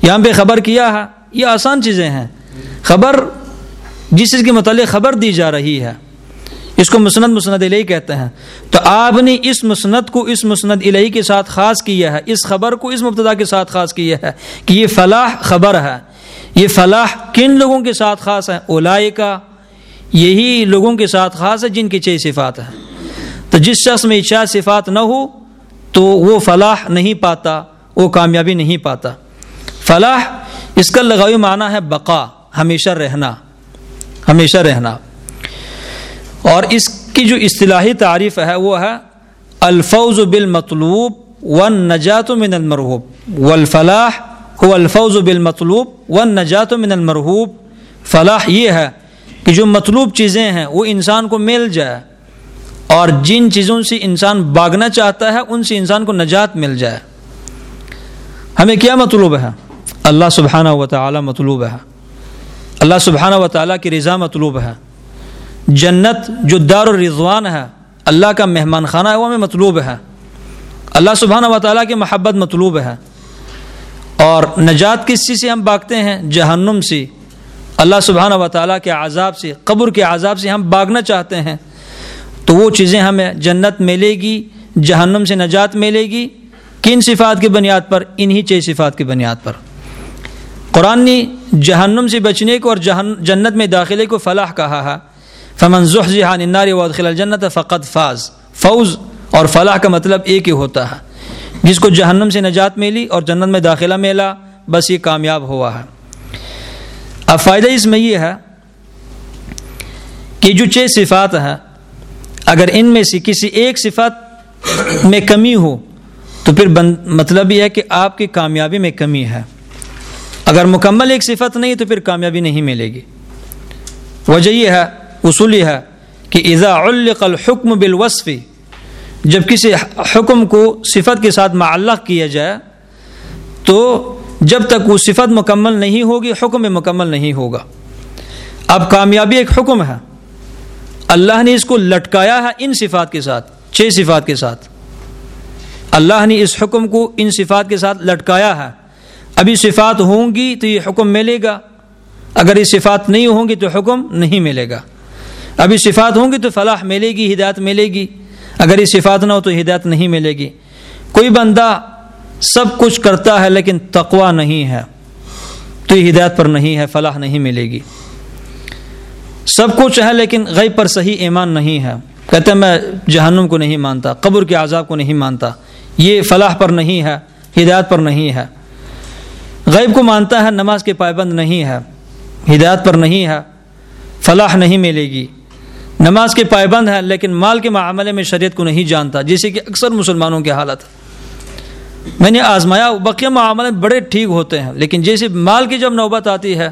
یہاں پہ خبر کیا ہے؟ یہ آسان چیزیں ہیں۔ خبر، جس چیز کے متعلق خبر دی جا رہی ہے، اس کو مسند مسند علیہ کہتے ہیں۔ تو آپ نے اس مسند کو، اس مسند الہی کے ساتھ خاص کیا ہے۔ اس خبر کو، اس مبتدا کے ساتھ خاص کیا ہے کہ یہ فلاح خبر ہے۔ یہ فلاح کن لوگوں کے ساتھ خاص ہے؟ اولائے کا یہی لوگوں کے ساتھ خاص ہے جن کی چھ صفات ہے تو جس شخص میں چھ صفات نہ ہو، تو وہ فلاح نہیں پاتا، وہ کامیابی نہیں پاتا۔ فلاح، اس کا لغائی معنی ہے بقا، ہمیشہ رہنا۔ ہمیشہ رہنا۔ اور اس کی جو اصطلاحی تعریف ہے، وہ ہے الفوز بالمطلوب ون نجات من المرحوب و الفلاح ہو الفوز بالمطلوب ون نجات من المرحوب فلاح یہ ہے کہ جو مطلوب چیزیں ہیں وہ انسان کو مل جائے اور جن چیزوں سے انسان باغنا چاہتا ہے ان سے انسان کو نجات مل جائے۔ ہمیں کیا مطلوب ہے؟ اللہ سبحانہ و تعالی مطلوب ہے۔ اللہ سبحانہ و تعالیٰ کی رضا مطلوب ہے۔ جنت جو دار الرضوان ہے، اللہ کا مہمان خانہ ہے، وہ ہمیں مطلوب ہے۔ اللہ سبحانہ و تعالیٰ کی محبت مطلوب ہے۔ اور نجات کس چیز سے ہم باغتے ہیں؟ جہنم سے۔ اللہ سبحانہ و تعالیٰ کے عذاب سے، قبر کے عذاب سے ہم باغنا چاہتے ہیں۔ تو وہ چیزیں ہمیں جنت ملے گی، جہنم سے نجات ملے گی۔ کن صفات کی بنیاد پر؟ انہی چھ صفات کی بنیاد پر۔ قرآن نے جہنم سے بچنے کو اور جنت میں داخلے کو فلاح کہا ہے۔ فمن ذہان انار وادخل الجنت فقط فاز۔ فوز اور فلاح کا مطلب ایک ہی ہوتا ہے۔ جس کو جہنم سے نجات ملی اور جنت میں داخلہ ملا، بس یہ کامیاب ہوا ہے۔ اب فائدہ اس میں یہ ہے کہ جو چھ صفات ہیں، اگر ان میں سے کسی ایک صفات میں کمی ہو، تو پھر مطلب یہ ہے کہ آپ کی کامیابی میں کمی ہے۔ اگر مکمل ایک صفت نہیں، تو پھر کامیابی نہیں ملے گی۔ وجہ یہ ہے، اصول یہ ہے کہ اذا علق الحکم بالوصفی جب کسی حکم کو صفت کے ساتھ معلق کیا جائے، تو جب تک وہ صفت مکمل نہیں ہوگی، حکم مکمل نہیں ہوگا۔ اب کامیابی ایک حکم ہے۔ اللہ نے اس کو لٹکایا ہے ان صفات کے ساتھ، چھ صفات کے ساتھ۔ اللہ نے اس حکم کو ان صفات کے ساتھ لٹکایا ہے۔ ابھی صفات ہوں گی تو یہ حکم ملے گا۔ اگر یہ صفات نہیں ہوں گی تو حکم نہیں ملے گا۔ ابھی صفات ہوں گی تو فلاح ملے گی، ہدایت ملے گی۔ اگر یہ صفات نہ ہو تو ہدایت نہیں ملے گی۔ کوئی بندہ سب کچھ کرتا ہے لیکن تقوا نہیں ہے، تو یہ ہدایت پر نہیں ہے، فلاح نہیں ملے گی۔ سب کچھ ہے لیکن غیب پر صحیح ایمان نہیں ہے۔ کہتے ہیں، میں جہنم کو نہیں مانتا، قبر کے عذاب کو نہیں مانتا۔ یہ فلاح پر نہیں ہے، ہدایت پر نہیں ہے۔ غیب کو مانتا ہے، نماز کے پابند نہیں ہے۔ ہدایت پر نہیں ہے، فلاح نہیں ملے گی۔ نماز کے پابند ہے لیکن مال کے معاملے میں شریعت کو نہیں جانتا، جیسے کہ اکثر مسلمانوں کی حالت۔ میں نے آزمایا، بقیہ معاملے بڑے ٹھیک ہوتے ہیں، لیکن جیسے مال کی جب نوبت آتی ہے،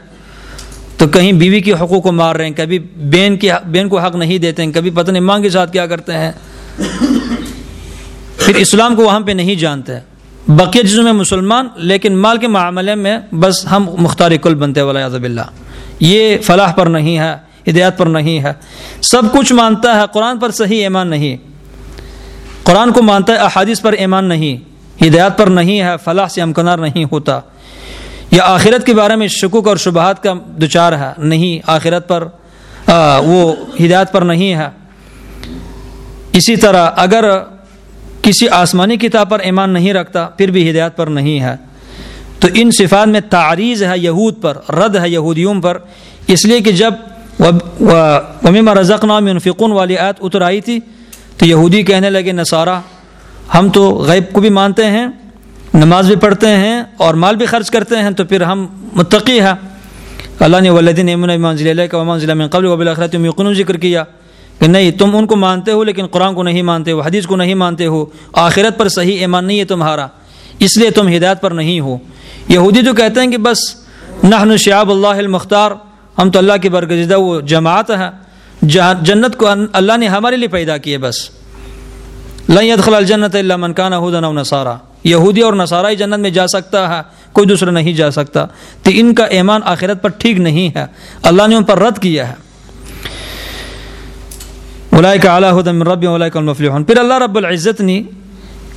تو کہیں بیوی کے حقوق کو مار رہے ہیں، کبھی بین کی بین کو حق نہیں دیتے ہیں، کبھی پتہ نہیں ماں کے ساتھ کیا کرتے ہیں۔ پھر اسلام کو وہاں پہ نہیں جانتے۔ بقیہ چیزوں میں مسلمان، لیکن مال کے معاملے میں بس ہم مختار کل بنتے والا یادب اللہ یہ فلاح پر نہیں ہے۔ ہدایت پر نہیں ہے۔ سب کچھ مانتا ہے قرآن پر صحیح ایمان نہیں۔ قرآن کو مانتا ہے احادیث پر ایمان نہیں۔ ہدایت پر نہیں ہے فلاح سے امکنار نہیں ہوتا۔ یا آخرت کے بارے میں شکوک اور شبہات کا دچار ہے۔ نہیں آخرت پر آ, وہ ہدایت پر نہیں ہے۔ اسی طرح اگر کسی آسمانی کتاب پر ایمان نہیں رکھتا پھر بھی ہدایت پر نہیں ہے۔ تو ان صفات میں تعریض ہے یہود پر رد ہے یہودیوں پر۔ اس لیے کہ جب ومیم رزق نام انفقون والی آیت اتر آئی تھی تو یہودی کہنے لگے، نصارہ، ہم تو غیب کو بھی مانتے ہیں، نماز بھی پڑھتے ہیں اور مال بھی خرچ کرتے ہیں، تو پھر ہم متقی ہیں۔ اللہ نے ولدین امن ضلع کا ضلع میں قبل وبل اخرت یقین ذکر کیا کہ نہیں، تم ان کو مانتے ہو لیکن قرآن کو نہیں مانتے ہو، حدیث کو نہیں مانتے ہو، آخرت پر صحیح ایمان نہیں ہے تمہارا، اس لیے تم ہدایت پر نہیں ہو۔ یہودی جو کہتے ہیں کہ بس، نحن شعاب اللہ المختار ہم تو اللہ کی برگزیدہ وہ جماعت ہے۔ جہاں جنت کو اللہ نے ہمارے لیے پیدا کیے بس۔ لََ الجنت اللہ منکانہ ہدن و نصارہ یہودی اور نصارہ جنت میں جا سکتا ہے، کوئی دوسرا نہیں جا سکتا۔ تو ان کا ایمان آخرت پر ٹھیک نہیں ہے۔ اللہ نے ان پر رد کیا ہے۔ کا رب کا المفلحون۔ پھر اللہ رب العزت نے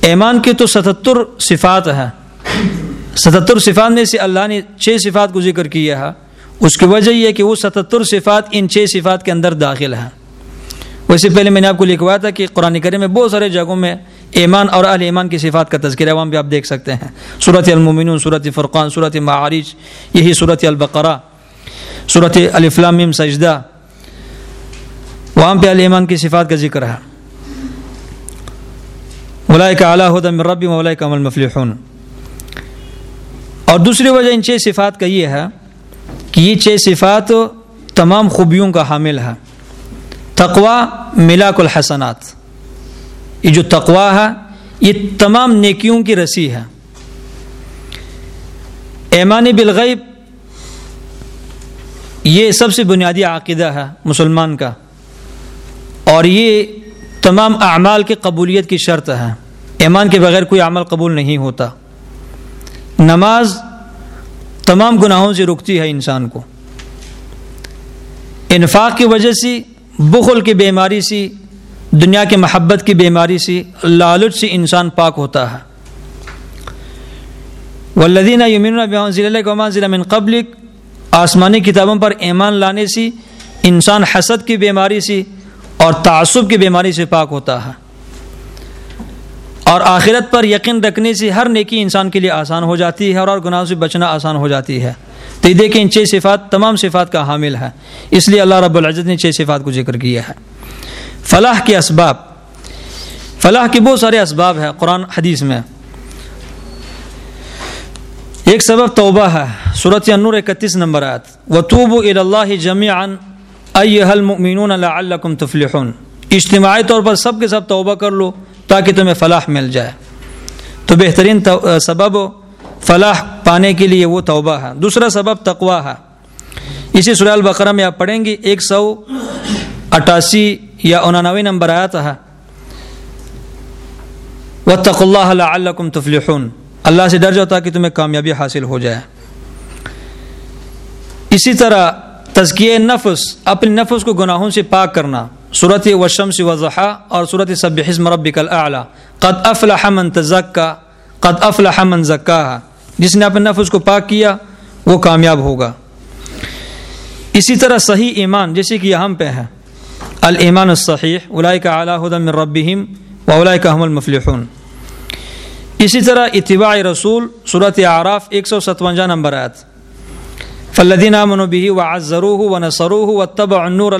ایمان کی تو ستتر صفات ہے ستتر صفات میں سے اللہ نے چھ صفات کو ذکر کیا ہے۔ اس کی وجہ یہ کہ وہ ستتر صفات ان چھ صفات کے اندر داخل ہیں۔ ویسے پہلے میں نے آپ کو لکھوایا تھا کہ قرآن کریم میں بہت سارے جگہوں میں ایمان اور اہل ایمان کی صفات کا تذکرہ وہاں بھی آپ دیکھ سکتے ہیں۔ صورت المومن صورت فرقان صورت معارج، یہی صورت البقرہ صورت الفلام سجدہ۔ وہاں پہ ایمان کی صفات کا ذکر ہے۔ ملائے اعلیٰ ہدم ربی مولائے عمل مفلحون اور دوسری وجہ ان چھ صفات کا یہ ہے کہ یہ چھ صفات تمام خوبیوں کا حامل ہے۔ تقوا ملاک الحسنات۔ یہ جو تقوا ہے، یہ تمام نیکیوں کی رسی ہے۔ ایمان بالغیب، یہ سب سے بنیادی عقیدہ ہے مسلمان کا۔ اور یہ تمام اعمال کی قبولیت کی شرط ہے۔ ایمان کے بغیر کوئی عمل قبول نہیں ہوتا۔ نماز تمام گناہوں سے رکتی ہے انسان کو۔ انفاق کی وجہ سے، بخل کی بیماری سے، دنیا کی محبت کی بیماری سے، لالچ سے انسان پاک ہوتا ہے۔ ولدین یمین ضلع من قبلک آسمانی کتابوں پر ایمان لانے سے انسان حسد کی بیماری سے اور تعصب کی بیماری سے پاک ہوتا ہے۔ اور آخرت پر یقین رکھنے سے ہر نیکی انسان کے لیے آسان ہو جاتی ہے اور اور گناہوں سے بچنا آسان ہو جاتی ہے۔ تو یہ دیکھیں، ان چھ صفات تمام صفات کا حامل ہے۔ اس لیے اللہ رب العزت نے چھ صفات کو ذکر کیا ہے۔ فلاح کے اسباب۔ فلاح کے بہت سارے اسباب ہیں قرآن حدیث میں۔ ایک سبب توبہ ہے۔ صورت انور اکتیس نمبر آیت۔ وطوب اللہ جمیع المؤمنون لعلکم تفلحون۔ اجتماعی طور پر سب کے سب توبہ کر لو۔ تاکہ تمہیں فلاح مل جائے۔ تو بہترین سبب فلاح پانے کے لیے وہ توبہ ہے۔ دوسرا سبب تقوا ہے۔ اسی سرال البقرہ میں آپ پڑھیں گے، ایک سو اٹھاسی یا انانوے نمبر آیا ہے۔ و تق اللہ الکم تفلحون۔ اللہ سے ڈر جاؤ تاکہ تمہیں کامیابی حاصل ہو جائے۔ اسی طرح تزکیہ نفس اپنے نفس کو گناہوں سے پاک کرنا۔ صورت وشم سے وضحا اور صورت سب حزم ربک اعلیٰ قد افلح من تزکا، قد افلح من زکا جس نے اپنے نفس کو پاک کیا، وہ کامیاب ہوگا۔ اسی طرح صحیح ایمان، جیسے کہ یہاں پہ ہے۔ المان الصحیح الائی کا اعلیٰ ہدم ربیم و الائی کا حمل اسی طرح اتباع رسول صورت آراف ایک سو نمبر آیت۔ فلدین امن بھی و ضرو و نسرو و تب انور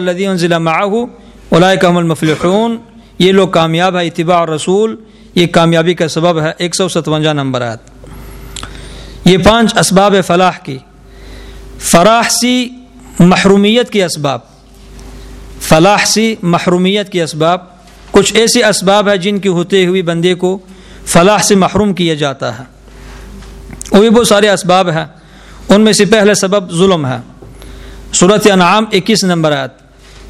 علائے عمل مفلحون یہ لوگ کامیاب ہے اتباع اور رسول یہ کامیابی کا سبب ہے ایک سو ستوجا نمبر آت یہ پانچ اسباب فلاح کی۔ فراح سی محرومیت کے اسباب۔ فلاح سی محرومیت کے اسباب۔ کچھ ایسے اسباب ہیں جن کی ہوتے ہوئی بندے کو فلاح سے محروم کیا جاتا ہے۔ وہ بھی بہت سارے اسباب ہیں۔ ان میں سے پہلے سبب ظلم ہے۔ صورت انعام اکیس نمبر آت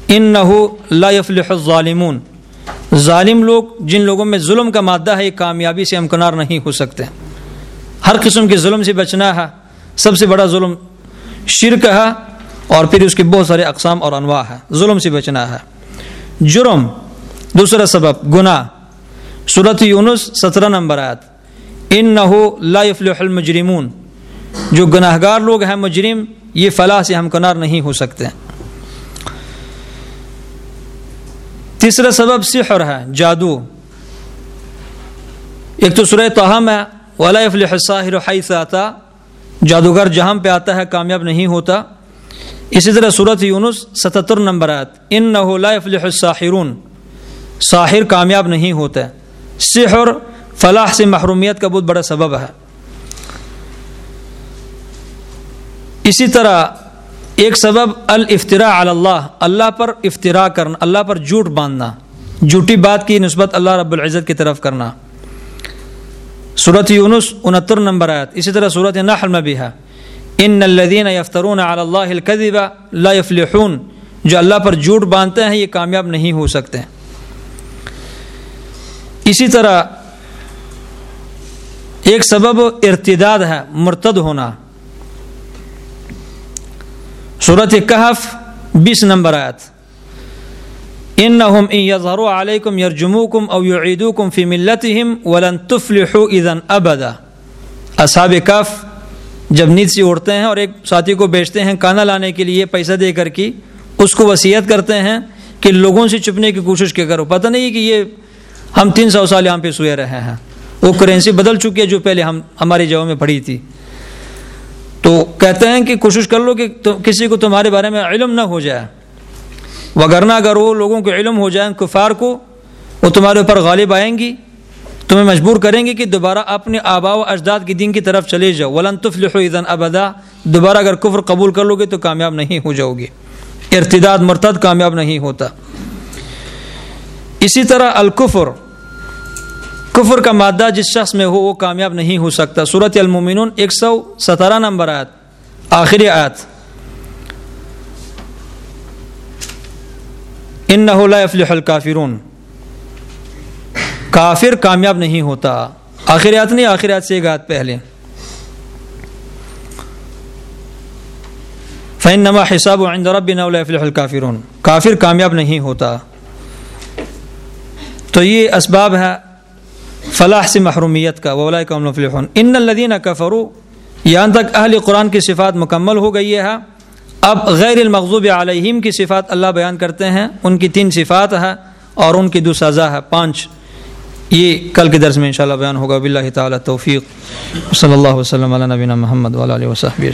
ان نہ یفلح الظالمون۔ ظالم لوگ جن لوگوں میں ظلم کا مادہ ہے، یہ کامیابی سے امکنار نہیں ہو سکتے۔ ہر قسم کے ظلم سے بچنا ہے، سب سے بڑا ظلم شرک ہے، اور پھر اس کے بہت سارے اقسام اور انواع ہے ظلم سے بچنا ہے۔ جرم، دوسرا سبب، گناہ۔ صورت یونس، سترہ نمبر آیت۔ ان نہ لافل المجرمون۔ جو گناہ گار لوگ ہیں، مجرم، یہ فلاح سے ہمکنار نہیں ہو سکتے۔ تیسرا سبب سحر ہے، جادو۔ ایک تو سورہ توہم ہے ولا فلح ساحر حیث آتا۔ جادوگر جہاں پہ آتا ہے، کامیاب نہیں ہوتا۔ اسی طرح صورت یونس ستتر نمبر آت ان نہ فلح الساحرون۔ ساحر کامیاب نہیں ہوتا سحر، فلاح سے محرومیت کا بہت بڑا سبب ہے۔ اسی طرح ایک سبب الفترا اللہ اللہ پر افطرا کرنا، اللہ پر جھوٹ باندھنا، جھوٹی بات کی نسبت اللہ رب العزت کی طرف کرنا۔ صورت یونس انہتر نمبر آیت، اسی طرح صورت نحل میں بھی ہے۔ ان الدین یفترون علی اللہ الکذب لا یفلحون، جو اللہ پر جھوٹ باندھتے ہیں، یہ کامیاب نہیں ہو سکتے۔ اسی طرح ایک سبب ارتداد ہے، مرتد ہونا۔ صورت کہف، بیس نمبر آیت۔ ان نہم علیکم یرجموکم او یعیدوکم فی ملتہم ولن تفلحوا اذن ابدا۔ اصحاب کف جب نیند سے اڑتے ہیں اور ایک ساتھی کو بیچتے ہیں کانا لانے کے لیے پیسہ دے کر کی اس کو وصیت کرتے ہیں کہ لوگوں سے چھپنے کی کوشش کیا کرو۔ پتہ نہیں کہ یہ ہم تین سو سال یہاں پہ سوئے رہے ہیں۔ وہ کرنسی بدل چکی ہے جو پہلے ہم، ہماری جگہ میں پڑھی تھی۔ تو کہتے ہیں کہ کوشش کر لو کہ کسی کو تمہارے بارے میں علم نہ ہو جائے۔ وگرنہ اگر وہ لوگوں کو علم ہو جائیں کفار کو، وہ تمہارے اوپر غالب آئیں گی، تمہیں مجبور کریں گے کہ دوبارہ اپنے آبا و اجداد کی دین کی طرف چلے جاؤ۔ ولن تفلحوا اذا ابدا دوبارہ اگر کفر قبول کر لو گے تو کامیاب نہیں ہو جاؤ گے۔ ارتداد مرتد کامیاب نہیں ہوتا۔ اسی طرح الکفر۔ کفر کا مادہ جس شخص میں ہو وہ کامیاب نہیں ہو سکتا۔ صورت المومنون ایک سو سترہ نمبر آیت، آخری آیت۔ ان لا يفلح الكافرون کافر کامیاب نہیں ہوتا۔ آخریات نہیں آخریات سے ایک آت پہلے۔ فین نما حساب و عند ربنا يفلح الكافرون۔ کافر کامیاب نہیں ہوتا۔ تو یہ اسباب ہے فلاح سے محرومیت کا وولائے کا فلحون ان الدین کفرو یہاں تک اہل قرآن کی صفات مکمل ہو گئی ہے۔ اب غیر المغضوب علیہم کی صفات اللہ بیان کرتے ہیں۔ ان کی تین صفات ہے اور ان کی دو سزا ہے پانچ۔ یہ کل کے درس میں انشاءاللہ بیان ہوگا۔ باللہ تعالی توفیق صلی اللہ وسلم علی نبینا محمد وعلی آلہ وصحبہ